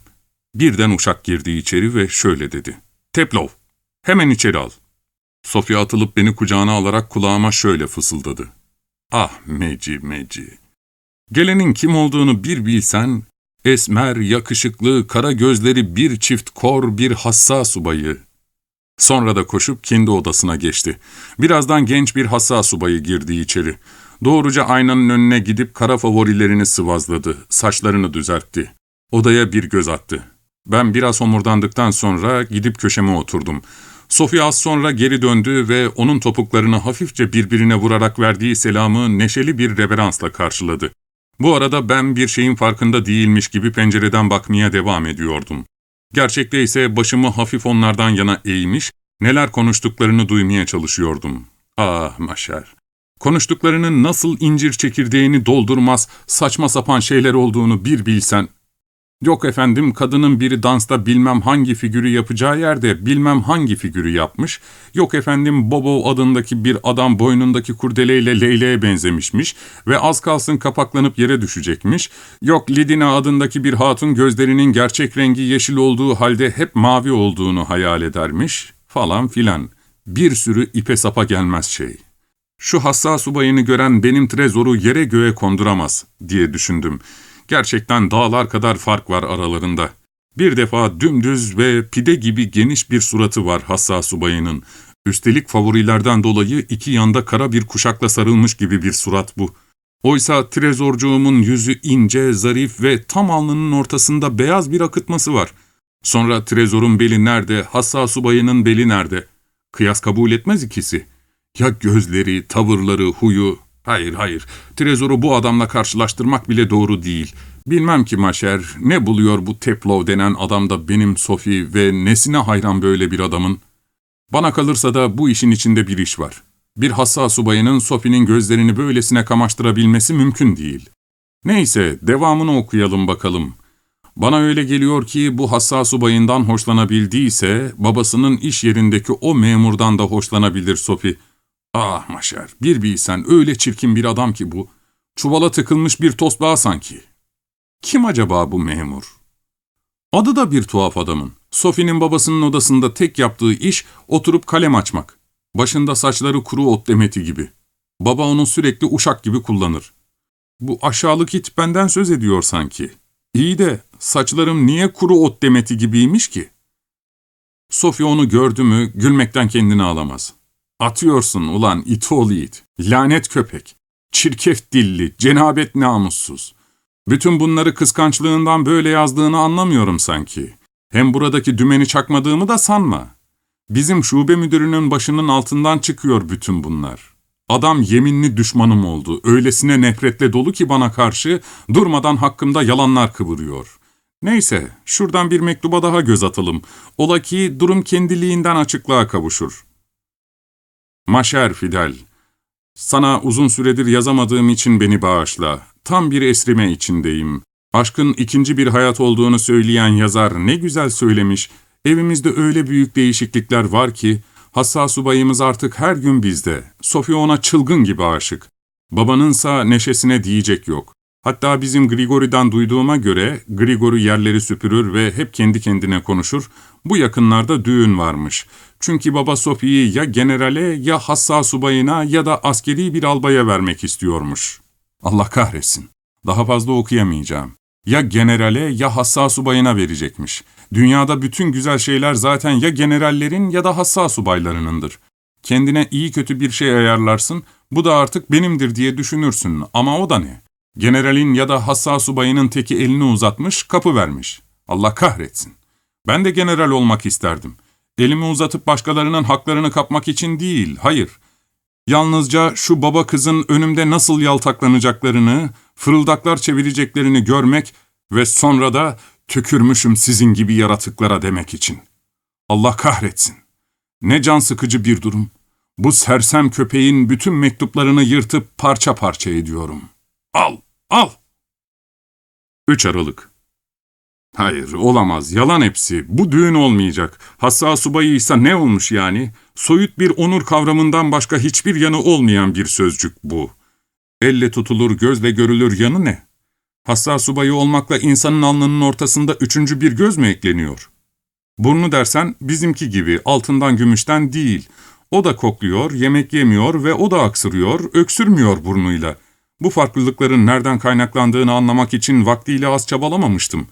Birden uşak girdi içeri ve şöyle dedi. Teplov, hemen içeri al. Sofya atılıp beni kucağına alarak kulağıma şöyle fısıldadı. Ah Meci Meci. Gelenin kim olduğunu bir bilsen, esmer, yakışıklı, kara gözleri bir çift kor, bir hassas subayı. Sonra da koşup kendi odasına geçti. Birazdan genç bir hassas subayı girdi içeri. Doğruca aynanın önüne gidip kara favorilerini sıvazladı, saçlarını düzeltti. Odaya bir göz attı. Ben biraz homurdandıktan sonra gidip köşeme oturdum. Sofya az sonra geri döndü ve onun topuklarını hafifçe birbirine vurarak verdiği selamı neşeli bir reveransla karşıladı. Bu arada ben bir şeyin farkında değilmiş gibi pencereden bakmaya devam ediyordum. Gerçekte ise başımı hafif onlardan yana eğmiş, neler konuştuklarını duymaya çalışıyordum. Ah Maşer, konuştuklarının nasıl incir çekirdeğini doldurmaz, saçma sapan şeyler olduğunu bir bilsen. Yok efendim, kadının biri dansta bilmem hangi figürü yapacağı yerde bilmem hangi figürü yapmış. Yok efendim, Bobo adındaki bir adam boynundaki kurdeleyle leyleğe benzemişmiş ve az kalsın kapaklanıp yere düşecekmiş. Yok Lidina adındaki bir hatun gözlerinin gerçek rengi yeşil olduğu halde hep mavi olduğunu hayal edermiş falan filan. Bir sürü ipe sapa gelmez şey. Şu hassas subayını gören benim trezoru yere göğe konduramaz diye düşündüm. Gerçekten dağlar kadar fark var aralarında. Bir defa dümdüz ve pide gibi geniş bir suratı var hassas subayının. Üstelik favorilerden dolayı iki yanda kara bir kuşakla sarılmış gibi bir surat bu. Oysa trezorcuğumun yüzü ince, zarif ve tam alnının ortasında beyaz bir akıtması var. Sonra trezorun beli nerede, hassas subayının beli nerede? Kıyas kabul etmez ikisi. Ya gözleri, tavırları, huyu, Hayır, hayır. Trezor'u bu adamla karşılaştırmak bile doğru değil. Bilmem ki Maşer, ne buluyor bu Teplov denen adamda benim Sophie ve nesine hayran böyle bir adamın? Bana kalırsa da bu işin içinde bir iş var. Bir hassas subayının Sophie'nin gözlerini böylesine kamaştırabilmesi mümkün değil. Neyse, devamını okuyalım bakalım. Bana öyle geliyor ki bu hassas subayından hoşlanabildiyse, babasının iş yerindeki o memurdan da hoşlanabilir Sophie. Ah Maşer, bir bilsen öyle çirkin bir adam ki bu. Çuvala tıkılmış bir tosbağa sanki. Kim acaba bu memur? Adı da bir tuhaf adamın. Sophie'nin babasının odasında tek yaptığı iş oturup kalem açmak. Başında saçları kuru ot demeti gibi. Baba onu sürekli uşak gibi kullanır. Bu aşağılık it benden söz ediyor sanki. İyi de saçlarım niye kuru ot demeti gibiymiş ki? Sophie onu gördü mü gülmekten kendini alamaz. Atıyorsun ulan it oğlu it. Lanet köpek. Çirkef dilli, cenabet namussuz. Bütün bunları kıskançlığından böyle yazdığını anlamıyorum sanki. Hem buradaki dümeni çakmadığımı da sanma. Bizim şube müdürünün başının altından çıkıyor bütün bunlar. Adam yeminli düşmanım oldu. Öylesine nefretle dolu ki bana karşı durmadan hakkımda yalanlar kıvırıyor. Neyse, şuradan bir mektuba daha göz atalım. Ola ki durum kendiliğinden açıklığa kavuşur. Maşer Fidel, sana uzun süredir yazamadığım için beni bağışla. Tam bir esrime içindeyim. Aşkın ikinci bir hayat olduğunu söyleyen yazar ne güzel söylemiş. Evimizde öyle büyük değişiklikler var ki, hassas subayımız artık her gün bizde. Sofya ona çılgın gibi aşık. Babanınsa neşesine diyecek yok. Hatta bizim Grigori'den duyduğuma göre Grigori yerleri süpürür ve hep kendi kendine konuşur. Bu yakınlarda düğün varmış. Çünkü baba Sofi'yi ya generale ya hassa subayına ya da askeri bir albaya vermek istiyormuş. Allah kahretsin. Daha fazla okuyamayacağım. Ya generale ya hassa subayına verecekmiş. Dünyada bütün güzel şeyler zaten ya generallerin ya da hassa subaylarınındır. Kendine iyi kötü bir şey ayarlarsın, bu da artık benimdir diye düşünürsün ama o da ne? Generalin ya da hassa subayının teki elini uzatmış, kapı vermiş. Allah kahretsin. Ben de general olmak isterdim. Elimi uzatıp başkalarının haklarını kapmak için değil, hayır. Yalnızca şu baba kızın önümde nasıl yaltaklanacaklarını, fırıldaklar çevireceklerini görmek ve sonra da tükürmüşüm sizin gibi yaratıklara demek için. Allah kahretsin. Ne can sıkıcı bir durum. Bu sersem köpeğin bütün mektuplarını yırtıp parça parça ediyorum. Al, al. 3 Aralık Hayır, olamaz. Yalan hepsi. Bu düğün olmayacak. Hassa subayıysa ne olmuş yani? Soyut bir onur kavramından başka hiçbir yanı olmayan bir sözcük bu. Elle tutulur, gözle görülür yanı ne? Hassa subayı olmakla insanın alnının ortasında üçüncü bir göz mü ekleniyor? Burnu dersen bizimki gibi, altından gümüşten değil. O da kokluyor, yemek yemiyor ve o da aksırıyor, öksürmüyor burnuyla. Bu farklılıkların nereden kaynaklandığını anlamak için vaktiyle az çabalamamıştım.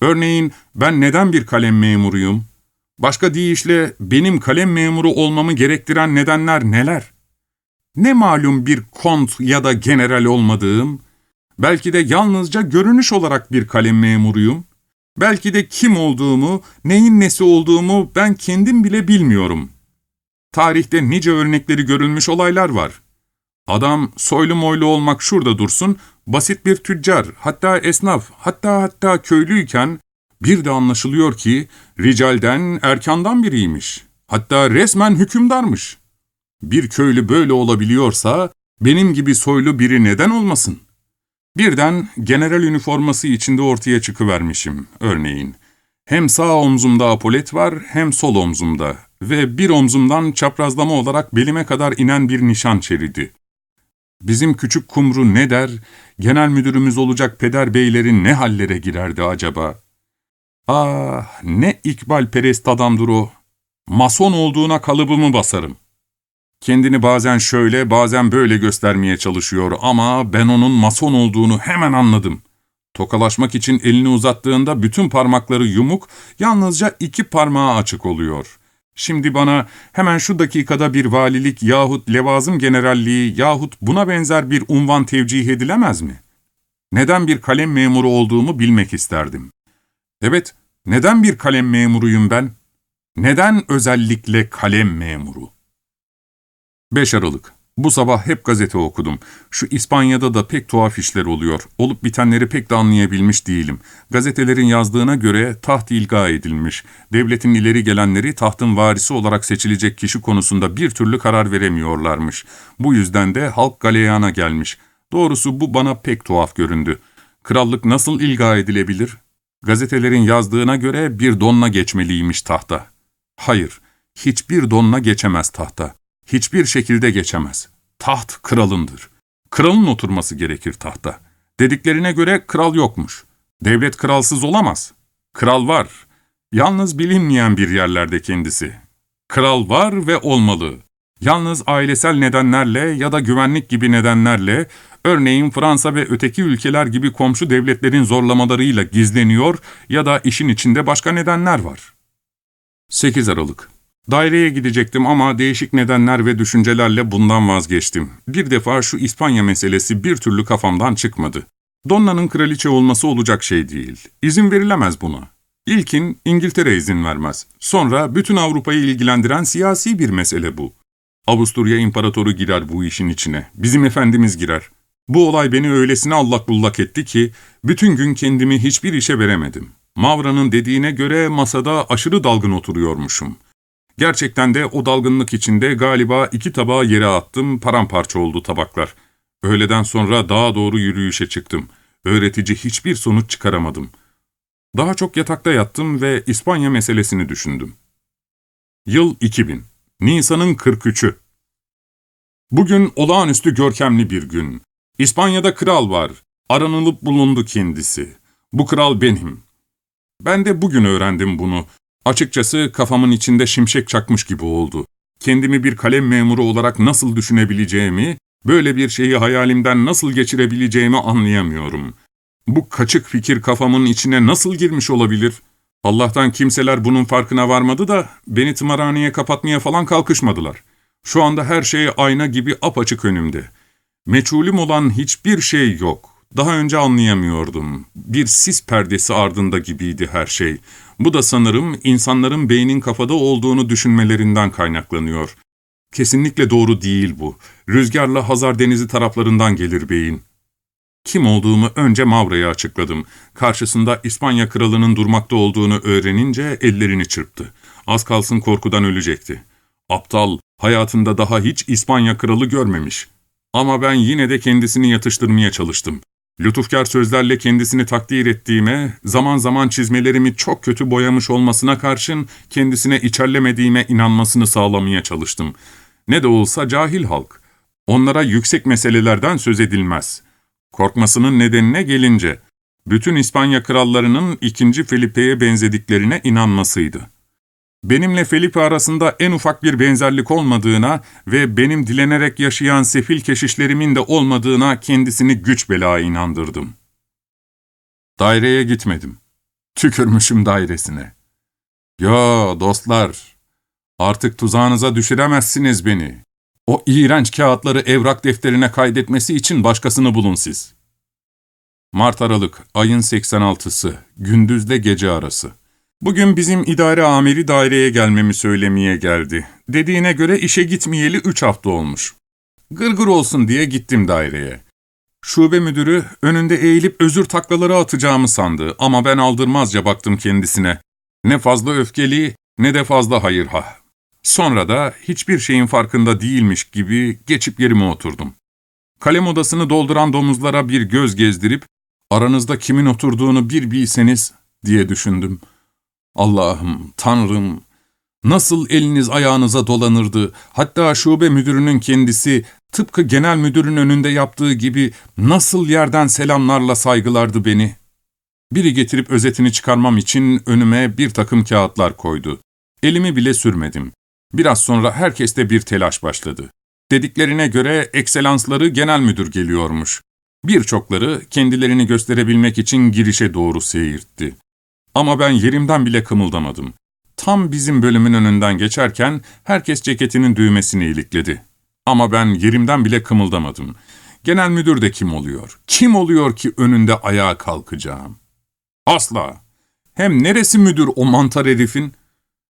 Örneğin ben neden bir kalem memuruyum? Başka deyişle benim kalem memuru olmamı gerektiren nedenler neler? Ne malum bir kont ya da general olmadığım? Belki de yalnızca görünüş olarak bir kalem memuruyum. Belki de kim olduğumu, neyin nesi olduğumu ben kendim bile bilmiyorum. Tarihte nice örnekleri görülmüş olaylar var. Adam soylu moylu olmak şurada dursun, basit bir tüccar, hatta esnaf, hatta hatta köylüyken bir de anlaşılıyor ki ricalden, erkandan biriymiş. Hatta resmen hükümdarmış. Bir köylü böyle olabiliyorsa benim gibi soylu biri neden olmasın? Birden general üniforması içinde ortaya çıkıvermişim örneğin. Hem sağ omzumda apolet var hem sol omzumda ve bir omzumdan çaprazlama olarak belime kadar inen bir nişan çeridi. Bizim küçük kumru ne der, genel müdürümüz olacak peder beylerin ne hallere girerdi acaba? Ah, ne ikbal perest adamdır o. Mason olduğuna kalıbımı basarım. Kendini bazen şöyle, bazen böyle göstermeye çalışıyor ama ben onun mason olduğunu hemen anladım. Tokalaşmak için elini uzattığında bütün parmakları yumuk, yalnızca iki parmağı açık oluyor. Şimdi bana hemen şu dakikada bir valilik yahut levazım generalliği yahut buna benzer bir unvan tevcih edilemez mi? Neden bir kalem memuru olduğumu bilmek isterdim. Evet, neden bir kalem memuruyum ben? Neden özellikle kalem memuru? 5 Aralık bu sabah hep gazete okudum. Şu İspanya'da da pek tuhaf işler oluyor. Olup bitenleri pek de anlayabilmiş değilim. Gazetelerin yazdığına göre taht ilga edilmiş. Devletin ileri gelenleri tahtın varisi olarak seçilecek kişi konusunda bir türlü karar veremiyorlarmış. Bu yüzden de halk galeyana gelmiş. Doğrusu bu bana pek tuhaf göründü. Krallık nasıl ilga edilebilir? Gazetelerin yazdığına göre bir donla geçmeliymiş tahta. Hayır, hiçbir donla geçemez tahta. Hiçbir şekilde geçemez. Taht kralındır. Kralın oturması gerekir tahta. Dediklerine göre kral yokmuş. Devlet kralsız olamaz. Kral var. Yalnız bilinmeyen bir yerlerde kendisi. Kral var ve olmalı. Yalnız ailesel nedenlerle ya da güvenlik gibi nedenlerle, örneğin Fransa ve öteki ülkeler gibi komşu devletlerin zorlamalarıyla gizleniyor ya da işin içinde başka nedenler var. 8 Aralık Daireye gidecektim ama değişik nedenler ve düşüncelerle bundan vazgeçtim. Bir defa şu İspanya meselesi bir türlü kafamdan çıkmadı. Donna'nın kraliçe olması olacak şey değil. İzin verilemez buna. İlkin İngiltere izin vermez. Sonra bütün Avrupa'yı ilgilendiren siyasi bir mesele bu. Avusturya İmparatoru girer bu işin içine. Bizim efendimiz girer. Bu olay beni öylesine allak bullak etti ki bütün gün kendimi hiçbir işe veremedim. Mavra'nın dediğine göre masada aşırı dalgın oturuyormuşum. Gerçekten de o dalgınlık içinde galiba iki tabağı yere attım, paramparça oldu tabaklar. Öğleden sonra dağa doğru yürüyüşe çıktım. Öğretici hiçbir sonuç çıkaramadım. Daha çok yatakta yattım ve İspanya meselesini düşündüm. Yıl 2000. Nisan'ın 43'ü. Bugün olağanüstü görkemli bir gün. İspanya'da kral var. Aranılıp bulundu kendisi. Bu kral benim. Ben de bugün öğrendim bunu. Açıkçası kafamın içinde şimşek çakmış gibi oldu. Kendimi bir kalem memuru olarak nasıl düşünebileceğimi, böyle bir şeyi hayalimden nasıl geçirebileceğimi anlayamıyorum. Bu kaçık fikir kafamın içine nasıl girmiş olabilir? Allah'tan kimseler bunun farkına varmadı da beni tımarhaneye kapatmaya falan kalkışmadılar. Şu anda her şey ayna gibi apaçık önümde. Meçhulüm olan hiçbir şey yok. Daha önce anlayamıyordum. Bir sis perdesi ardında gibiydi her şey. Bu da sanırım insanların beynin kafada olduğunu düşünmelerinden kaynaklanıyor. Kesinlikle doğru değil bu. Rüzgarla Hazar Denizi taraflarından gelir beyin. Kim olduğumu önce Mavra'ya açıkladım. Karşısında İspanya kralının durmakta olduğunu öğrenince ellerini çırptı. Az kalsın korkudan ölecekti. Aptal, hayatında daha hiç İspanya kralı görmemiş. Ama ben yine de kendisini yatıştırmaya çalıştım. Lütufkar sözlerle kendisini takdir ettiğime, zaman zaman çizmelerimi çok kötü boyamış olmasına karşın kendisine içerlemediğime inanmasını sağlamaya çalıştım. Ne de olsa cahil halk. Onlara yüksek meselelerden söz edilmez. Korkmasının nedenine gelince, bütün İspanya krallarının 2. Felipe'ye benzediklerine inanmasıydı. Benimle Felipe arasında en ufak bir benzerlik olmadığına ve benim dilenerek yaşayan sefil keşişlerimin de olmadığına kendisini güç bela inandırdım. Daireye gitmedim. Tükürmüşüm dairesine. Yo dostlar, artık tuzağınıza düşüremezsiniz beni. O iğrenç kağıtları evrak defterine kaydetmesi için başkasını bulun siz. Mart Aralık, ayın 86'sı, gündüzle gece arası. Bugün bizim idare amiri daireye gelmemi söylemeye geldi. Dediğine göre işe gitmeyeli üç hafta olmuş. Gırgır olsun diye gittim daireye. Şube müdürü önünde eğilip özür taklaları atacağımı sandı ama ben aldırmazca baktım kendisine. Ne fazla öfkeli ne de fazla hayır ha. Sonra da hiçbir şeyin farkında değilmiş gibi geçip yerime oturdum. Kalem odasını dolduran domuzlara bir göz gezdirip aranızda kimin oturduğunu bir bilseniz diye düşündüm. Allah'ım, Tanrım, nasıl eliniz ayağınıza dolanırdı, hatta şube müdürünün kendisi tıpkı genel müdürün önünde yaptığı gibi nasıl yerden selamlarla saygılardı beni. Biri getirip özetini çıkarmam için önüme bir takım kağıtlar koydu. Elimi bile sürmedim. Biraz sonra herkeste bir telaş başladı. Dediklerine göre ekselansları genel müdür geliyormuş. Birçokları kendilerini gösterebilmek için girişe doğru seyirtti. Ama ben yerimden bile kımıldamadım. Tam bizim bölümün önünden geçerken herkes ceketinin düğmesini ilikledi. Ama ben yerimden bile kımıldamadım. Genel müdür de kim oluyor? Kim oluyor ki önünde ayağa kalkacağım? Asla. Hem neresi müdür o mantar herifin?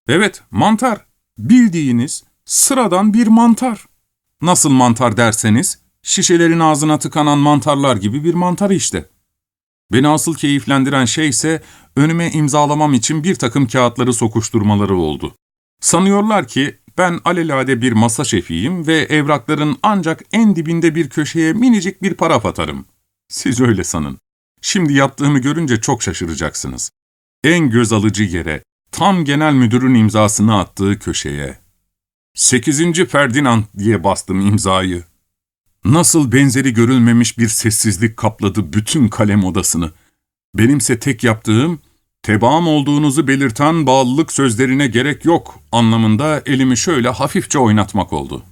Evet, mantar. Bildiğiniz sıradan bir mantar. Nasıl mantar derseniz, şişelerin ağzına tıkanan mantarlar gibi bir mantar işte. Beni asıl keyiflendiren şey ise önüme imzalamam için bir takım kağıtları sokuşturmaları oldu. Sanıyorlar ki ben alelade bir masa şefiyim ve evrakların ancak en dibinde bir köşeye minicik bir para atarım. Siz öyle sanın. Şimdi yaptığımı görünce çok şaşıracaksınız. En göz alıcı yere, tam genel müdürün imzasını attığı köşeye. 8. Ferdinand diye bastım imzayı. Nasıl benzeri görülmemiş bir sessizlik kapladı bütün kalem odasını. Benimse tek yaptığım, tebaam olduğunuzu belirten bağlılık sözlerine gerek yok anlamında elimi şöyle hafifçe oynatmak oldu.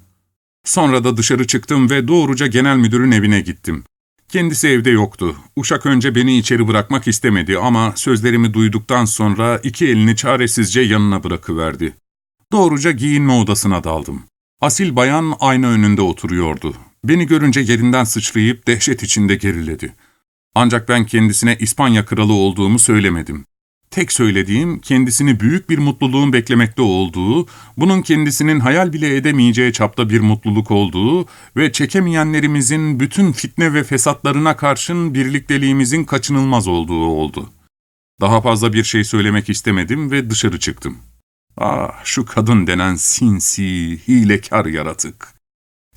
Sonra da dışarı çıktım ve doğruca genel müdürün evine gittim. Kendisi evde yoktu. Uşak önce beni içeri bırakmak istemedi ama sözlerimi duyduktan sonra iki elini çaresizce yanına bırakıverdi. Doğruca giyinme odasına daldım. Asil bayan ayna önünde oturuyordu. Beni görünce yerinden sıçrayıp dehşet içinde geriledi. Ancak ben kendisine İspanya kralı olduğumu söylemedim. Tek söylediğim kendisini büyük bir mutluluğun beklemekte olduğu, bunun kendisinin hayal bile edemeyeceği çapta bir mutluluk olduğu ve çekemeyenlerimizin bütün fitne ve fesatlarına karşın birlikteliğimizin kaçınılmaz olduğu oldu. Daha fazla bir şey söylemek istemedim ve dışarı çıktım. Ah şu kadın denen sinsi, hilekar yaratık.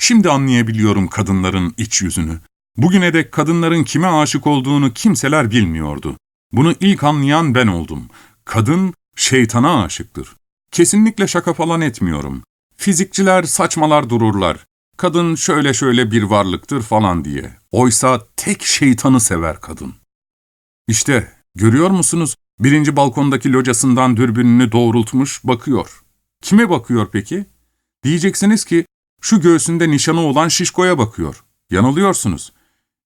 Şimdi anlayabiliyorum kadınların iç yüzünü. Bugüne dek kadınların kime aşık olduğunu kimseler bilmiyordu. Bunu ilk anlayan ben oldum. Kadın şeytana aşıktır. Kesinlikle şaka falan etmiyorum. Fizikçiler saçmalar dururlar. Kadın şöyle şöyle bir varlıktır falan diye. Oysa tek şeytanı sever kadın. İşte görüyor musunuz? Birinci balkondaki locasından dürbününü doğrultmuş bakıyor. Kime bakıyor peki? Diyeceksiniz ki şu göğsünde nişanı olan şişkoya bakıyor. Yanılıyorsunuz.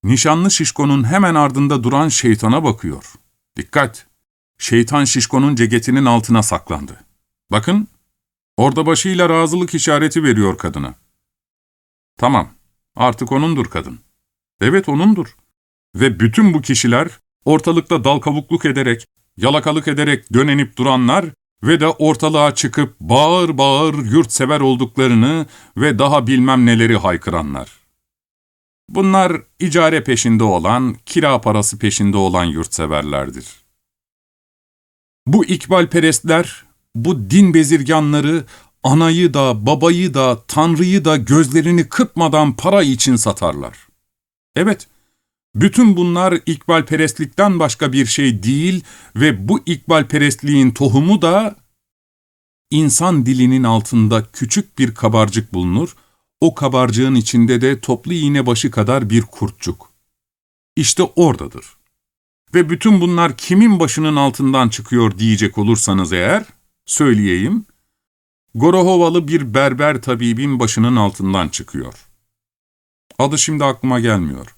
Nişanlı şişkonun hemen ardında duran şeytana bakıyor. Dikkat! Şeytan şişkonun ceketinin altına saklandı. Bakın, orada başıyla razılık işareti veriyor kadına. Tamam, artık onundur kadın. Evet onundur. Ve bütün bu kişiler ortalıkta dal kavukluk ederek, yalakalık ederek dönenip duranlar ve de ortalığa çıkıp bağır bağır yurtsever olduklarını ve daha bilmem neleri haykıranlar. Bunlar icare peşinde olan, kira parası peşinde olan yurtseverlerdir. Bu ikbalperestler, bu din bezirganları, anayı da, babayı da, tanrıyı da gözlerini kırpmadan para için satarlar. Evet, bütün bunlar ikbalperestlikten başka bir şey değil ve bu ikbalperestliğin tohumu da insan dilinin altında küçük bir kabarcık bulunur, o kabarcığın içinde de toplu iğne başı kadar bir kurtçuk. İşte oradadır. Ve bütün bunlar kimin başının altından çıkıyor diyecek olursanız eğer, söyleyeyim, Gorohovalı bir berber tabibin başının altından çıkıyor. Adı şimdi aklıma gelmiyor.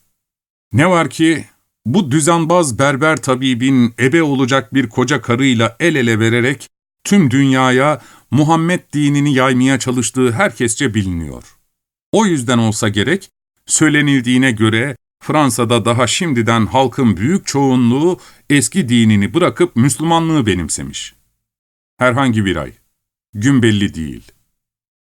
Ne var ki bu düzenbaz berber tabibin ebe olacak bir koca karıyla el ele vererek tüm dünyaya Muhammed dinini yaymaya çalıştığı herkesçe biliniyor. O yüzden olsa gerek, söylenildiğine göre Fransa'da daha şimdiden halkın büyük çoğunluğu eski dinini bırakıp Müslümanlığı benimsemiş. Herhangi bir ay. Gün belli değil.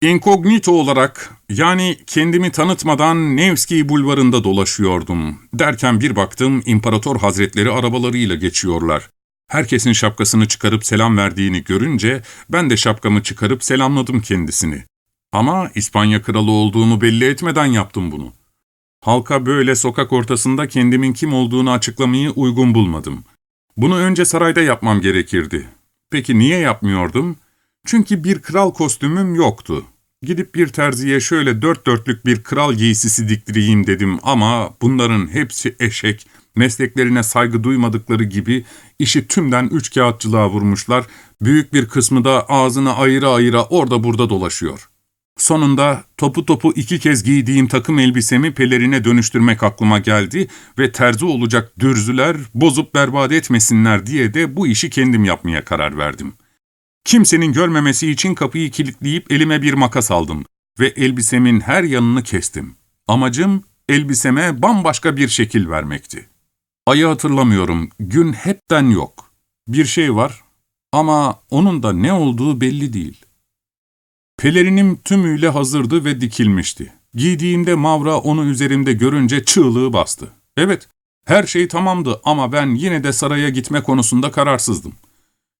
Inkognito olarak, yani kendimi tanıtmadan Nevski bulvarında dolaşıyordum. Derken bir baktım, İmparator Hazretleri arabalarıyla geçiyorlar. Herkesin şapkasını çıkarıp selam verdiğini görünce, ben de şapkamı çıkarıp selamladım kendisini. Ama İspanya kralı olduğumu belli etmeden yaptım bunu. Halka böyle sokak ortasında kendimin kim olduğunu açıklamayı uygun bulmadım. Bunu önce sarayda yapmam gerekirdi. Peki niye yapmıyordum? Çünkü bir kral kostümüm yoktu. Gidip bir terziye şöyle dört dörtlük bir kral giysisi diktireyim dedim ama bunların hepsi eşek, mesleklerine saygı duymadıkları gibi işi tümden üç kağıtçılığa vurmuşlar, büyük bir kısmı da ağzını ayıra ayıra orada burada dolaşıyor. Sonunda topu topu iki kez giydiğim takım elbisemi pelerine dönüştürmek aklıma geldi ve terzi olacak dürzüler bozup berbat etmesinler diye de bu işi kendim yapmaya karar verdim. Kimsenin görmemesi için kapıyı kilitleyip elime bir makas aldım ve elbisemin her yanını kestim. Amacım elbiseme bambaşka bir şekil vermekti. Ayı hatırlamıyorum, gün hepten yok. Bir şey var ama onun da ne olduğu belli değil. Pelerinim tümüyle hazırdı ve dikilmişti. Giydiğimde Mavra onu üzerimde görünce çığlığı bastı. Evet, her şey tamamdı ama ben yine de saraya gitme konusunda kararsızdım.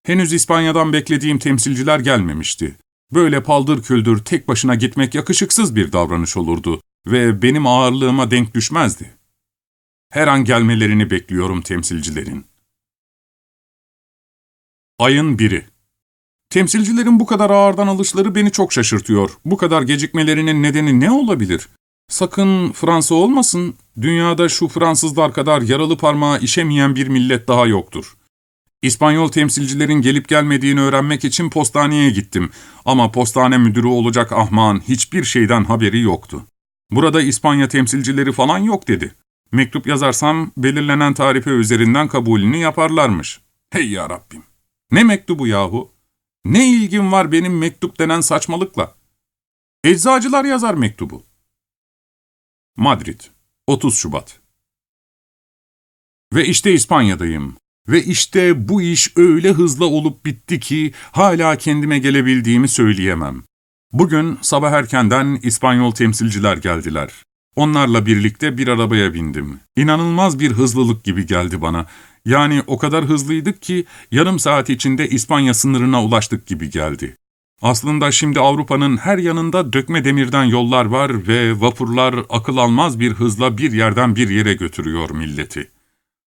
Henüz İspanya'dan beklediğim temsilciler gelmemişti. Böyle paldır küldür tek başına gitmek yakışıksız bir davranış olurdu ve benim ağırlığıma denk düşmezdi. Her an gelmelerini bekliyorum temsilcilerin. Ayın biri Temsilcilerin bu kadar ağırdan alışları beni çok şaşırtıyor. Bu kadar gecikmelerinin nedeni ne olabilir? Sakın Fransa olmasın, dünyada şu Fransızlar kadar yaralı parmağı işemeyen bir millet daha yoktur. İspanyol temsilcilerin gelip gelmediğini öğrenmek için postaneye gittim. Ama postane müdürü olacak ahmağın hiçbir şeyden haberi yoktu. Burada İspanya temsilcileri falan yok dedi. Mektup yazarsam belirlenen tarife üzerinden kabulünü yaparlarmış. Hey ya Rabbim! Ne mektubu yahu? Ne ilgim var benim mektup denen saçmalıkla? Eczacılar yazar mektubu. Madrid, 30 Şubat Ve işte İspanya'dayım. Ve işte bu iş öyle hızlı olup bitti ki hala kendime gelebildiğimi söyleyemem. Bugün sabah erkenden İspanyol temsilciler geldiler. Onlarla birlikte bir arabaya bindim. İnanılmaz bir hızlılık gibi geldi bana. Yani o kadar hızlıydık ki yarım saat içinde İspanya sınırına ulaştık gibi geldi. Aslında şimdi Avrupa'nın her yanında dökme demirden yollar var ve vapurlar akıl almaz bir hızla bir yerden bir yere götürüyor milleti.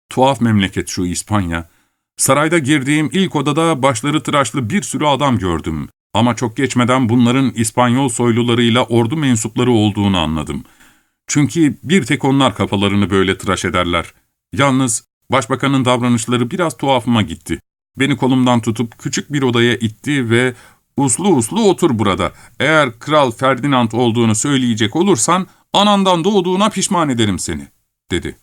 Tuhaf memleket şu İspanya. Sarayda girdiğim ilk odada başları tıraşlı bir sürü adam gördüm. Ama çok geçmeden bunların İspanyol soylularıyla ordu mensupları olduğunu anladım. Çünkü bir tek onlar kafalarını böyle tıraş ederler. Yalnız başbakanın davranışları biraz tuhafıma gitti. Beni kolumdan tutup küçük bir odaya itti ve ''Uslu uslu otur burada. Eğer Kral Ferdinand olduğunu söyleyecek olursan anandan doğduğuna pişman ederim seni.'' dedi.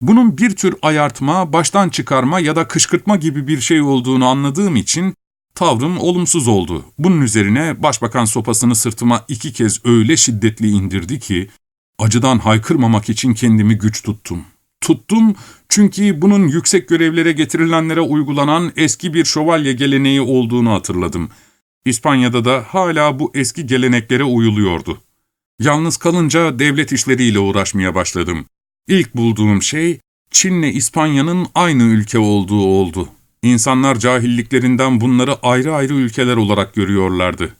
Bunun bir tür ayartma, baştan çıkarma ya da kışkırtma gibi bir şey olduğunu anladığım için tavrım olumsuz oldu. Bunun üzerine başbakan sopasını sırtıma iki kez öyle şiddetli indirdi ki acıdan haykırmamak için kendimi güç tuttum. Tuttum çünkü bunun yüksek görevlere getirilenlere uygulanan eski bir şövalye geleneği olduğunu hatırladım. İspanya'da da hala bu eski geleneklere uyuluyordu. Yalnız kalınca devlet işleriyle uğraşmaya başladım. İlk bulduğum şey Çin'le İspanya'nın aynı ülke olduğu oldu. İnsanlar cahilliklerinden bunları ayrı ayrı ülkeler olarak görüyorlardı.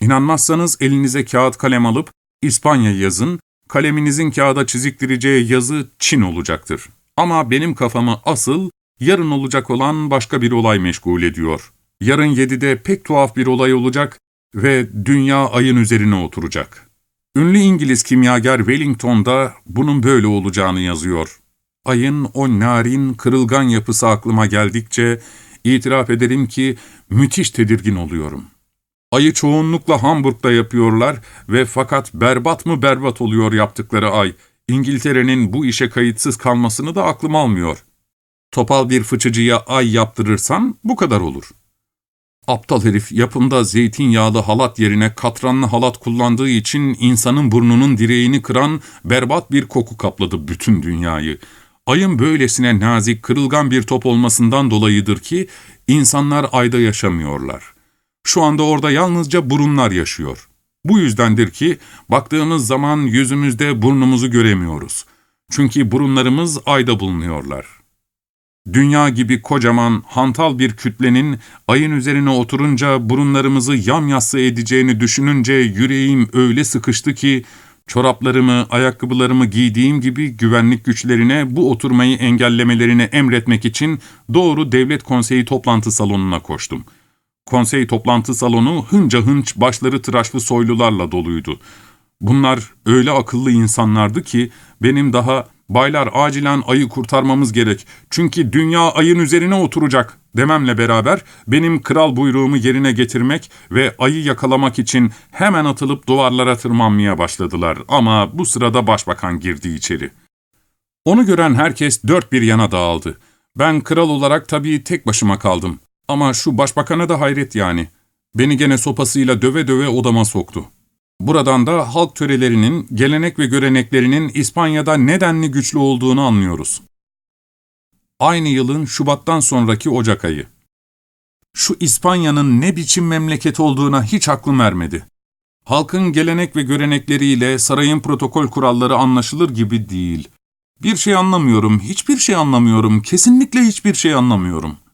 İnanmazsanız elinize kağıt kalem alıp İspanya yazın, kaleminizin kağıda çiziktireceği yazı Çin olacaktır. Ama benim kafamı asıl yarın olacak olan başka bir olay meşgul ediyor. Yarın yedide pek tuhaf bir olay olacak ve dünya ayın üzerine oturacak. Ünlü İngiliz kimyager Wellington'da bunun böyle olacağını yazıyor. Ayın o narin, kırılgan yapısı aklıma geldikçe itiraf ederim ki müthiş tedirgin oluyorum. Ayı çoğunlukla Hamburg'da yapıyorlar ve fakat berbat mı berbat oluyor yaptıkları ay. İngiltere'nin bu işe kayıtsız kalmasını da aklım almıyor. Topal bir fıçıcıya ay yaptırırsan bu kadar olur. Aptal herif yapımda zeytinyağlı halat yerine katranlı halat kullandığı için insanın burnunun direğini kıran berbat bir koku kapladı bütün dünyayı. Ayın böylesine nazik, kırılgan bir top olmasından dolayıdır ki insanlar ayda yaşamıyorlar. Şu anda orada yalnızca burunlar yaşıyor. Bu yüzdendir ki baktığımız zaman yüzümüzde burnumuzu göremiyoruz. Çünkü burunlarımız ayda bulunuyorlar. Dünya gibi kocaman, hantal bir kütlenin ayın üzerine oturunca burunlarımızı yamyassı edeceğini düşününce yüreğim öyle sıkıştı ki çoraplarımı, ayakkabılarımı giydiğim gibi güvenlik güçlerine bu oturmayı engellemelerini emretmek için doğru devlet konseyi toplantı salonuna koştum. Konsey toplantı salonu hınca hınç başları tıraşlı soylularla doluydu. Bunlar öyle akıllı insanlardı ki benim daha baylar acilen ayı kurtarmamız gerek çünkü dünya ayın üzerine oturacak dememle beraber benim kral buyruğumu yerine getirmek ve ayı yakalamak için hemen atılıp duvarlara tırmanmaya başladılar ama bu sırada başbakan girdi içeri. Onu gören herkes dört bir yana dağıldı. Ben kral olarak tabii tek başıma kaldım. Ama şu başbakana da hayret yani. Beni gene sopasıyla döve döve odama soktu. Buradan da halk törelerinin, gelenek ve göreneklerinin İspanya'da nedenli güçlü olduğunu anlıyoruz. Aynı yılın Şubat'tan sonraki Ocak ayı. Şu İspanya'nın ne biçim memleket olduğuna hiç aklım ermedi. Halkın gelenek ve görenekleriyle sarayın protokol kuralları anlaşılır gibi değil. Bir şey anlamıyorum, hiçbir şey anlamıyorum, kesinlikle hiçbir şey anlamıyorum.''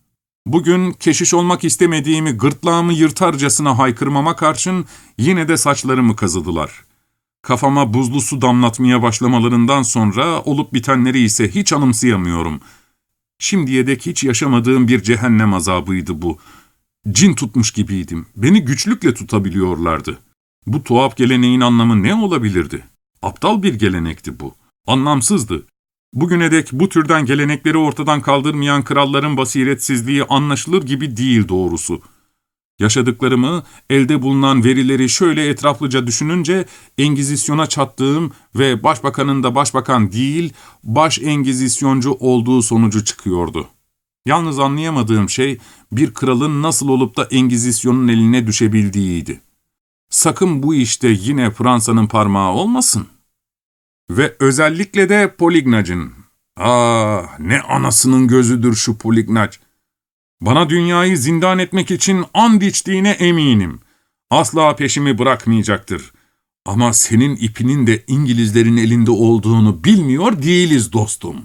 Bugün keşiş olmak istemediğimi gırtlağımı yırtarcasına haykırmama karşın yine de saçlarımı kazıdılar. Kafama buzlu su damlatmaya başlamalarından sonra olup bitenleri ise hiç anımsayamıyorum. Şimdiye dek hiç yaşamadığım bir cehennem azabıydı bu. Cin tutmuş gibiydim. Beni güçlükle tutabiliyorlardı. Bu tuhaf geleneğin anlamı ne olabilirdi? Aptal bir gelenekti bu. Anlamsızdı. Bugüne dek bu türden gelenekleri ortadan kaldırmayan kralların basiretsizliği anlaşılır gibi değil doğrusu. Yaşadıklarımı, elde bulunan verileri şöyle etraflıca düşününce Engizisyon'a çattığım ve başbakanın da başbakan değil, baş engizisyoncu olduğu sonucu çıkıyordu. Yalnız anlayamadığım şey bir kralın nasıl olup da Engizisyon'un eline düşebildiğiydi. Sakın bu işte yine Fransa'nın parmağı olmasın. Ve özellikle de Polignac'ın. Ah ne anasının gözüdür şu Polignac. Bana dünyayı zindan etmek için and içtiğine eminim. Asla peşimi bırakmayacaktır. Ama senin ipinin de İngilizlerin elinde olduğunu bilmiyor değiliz dostum.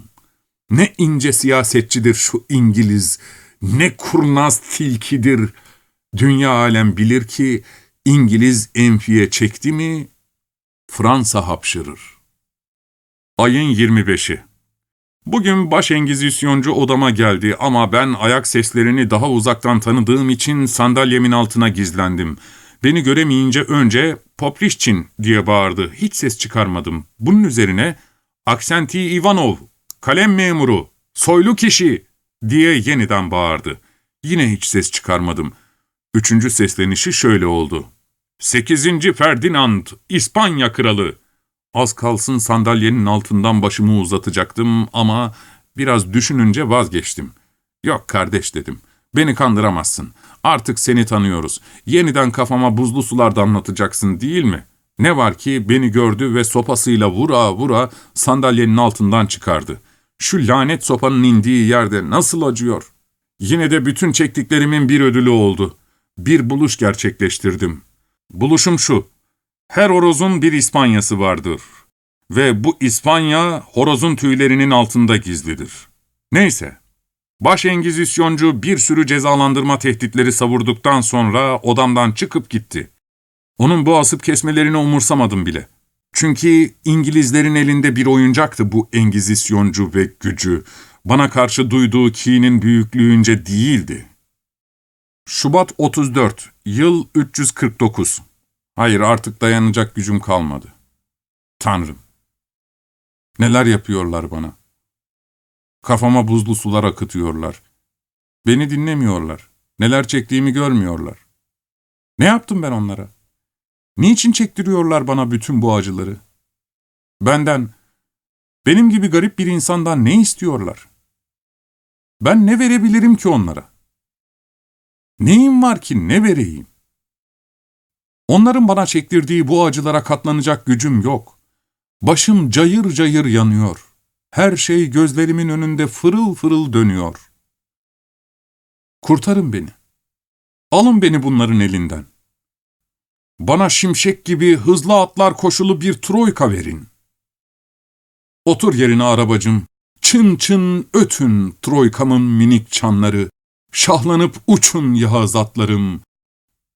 Ne ince siyasetçidir şu İngiliz, ne kurnaz tilkidir. Dünya alem bilir ki İngiliz enfiye çekti mi Fransa hapşırır. Ayın 25'i. Bugün baş engizisyoncu odama geldi ama ben ayak seslerini daha uzaktan tanıdığım için sandalyemin altına gizlendim. Beni göremeyince önce Poprişçin diye bağırdı. Hiç ses çıkarmadım. Bunun üzerine Aksenti Ivanov, kalem memuru, soylu kişi diye yeniden bağırdı. Yine hiç ses çıkarmadım. Üçüncü seslenişi şöyle oldu. Sekizinci Ferdinand, İspanya kralı. Az kalsın sandalyenin altından başımı uzatacaktım ama biraz düşününce vazgeçtim. Yok kardeş dedim. Beni kandıramazsın. Artık seni tanıyoruz. Yeniden kafama buzlu sular damlatacaksın değil mi? Ne var ki beni gördü ve sopasıyla vura vura sandalyenin altından çıkardı. Şu lanet sopanın indiği yerde nasıl acıyor? Yine de bütün çektiklerimin bir ödülü oldu. Bir buluş gerçekleştirdim. Buluşum şu. Her horozun bir İspanyası vardır. Ve bu İspanya horozun tüylerinin altında gizlidir. Neyse. Baş engizisyoncu bir sürü cezalandırma tehditleri savurduktan sonra odamdan çıkıp gitti. Onun bu asıp kesmelerini umursamadım bile. Çünkü İngilizlerin elinde bir oyuncaktı bu engizisyoncu ve gücü. Bana karşı duyduğu kinin büyüklüğünce değildi. Şubat 34, yıl 349. Hayır artık dayanacak gücüm kalmadı. Tanrım. Neler yapıyorlar bana? Kafama buzlu sular akıtıyorlar. Beni dinlemiyorlar. Neler çektiğimi görmüyorlar. Ne yaptım ben onlara? Niçin çektiriyorlar bana bütün bu acıları? Benden, benim gibi garip bir insandan ne istiyorlar? Ben ne verebilirim ki onlara? Neyim var ki ne vereyim? Onların bana çektirdiği bu acılara katlanacak gücüm yok. Başım cayır cayır yanıyor. Her şey gözlerimin önünde fırıl fırıl dönüyor. Kurtarın beni. Alın beni bunların elinden. Bana şimşek gibi hızlı atlar koşulu bir troika verin. Otur yerine arabacım. Çın çın ötün troikamın minik çanları. Şahlanıp uçun yağız atlarım.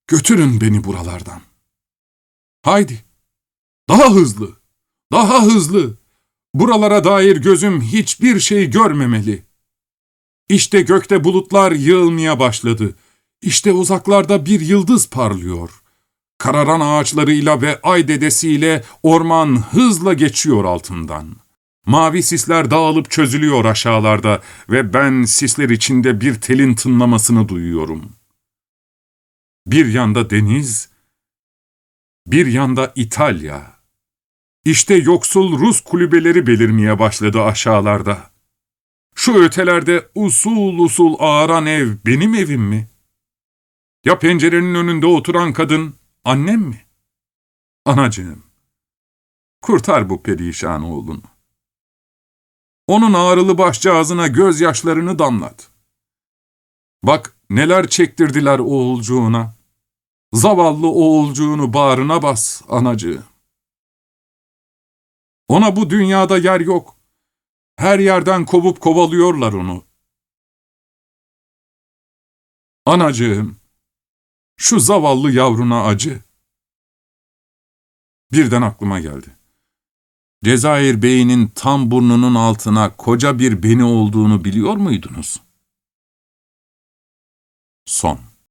Götürün beni buralardan. Haydi. Daha hızlı. Daha hızlı. Buralara dair gözüm hiçbir şey görmemeli. İşte gökte bulutlar yığılmaya başladı. İşte uzaklarda bir yıldız parlıyor. Kararan ağaçlarıyla ve ay dedesiyle orman hızla geçiyor altından. Mavi sisler dağılıp çözülüyor aşağılarda ve ben sisler içinde bir telin tınlamasını duyuyorum. Bir yanda deniz, bir yanda İtalya. İşte yoksul Rus kulübeleri belirmeye başladı aşağılarda. Şu ötelerde usul usul ağaran ev benim evim mi? Ya pencerenin önünde oturan kadın annem mi? Anacığım, kurtar bu perişan oğlunu. Onun ağrılı başcağızına gözyaşlarını damlat. Bak neler çektirdiler oğulcuğuna. Zavallı oğulcuğunu bağrına bas anacığım. Ona bu dünyada yer yok. Her yerden kovup kovalıyorlar onu. Anacığım, şu zavallı yavruna acı. Birden aklıma geldi. Cezayir Bey'inin tam burnunun altına koca bir beni olduğunu biliyor muydunuz? Son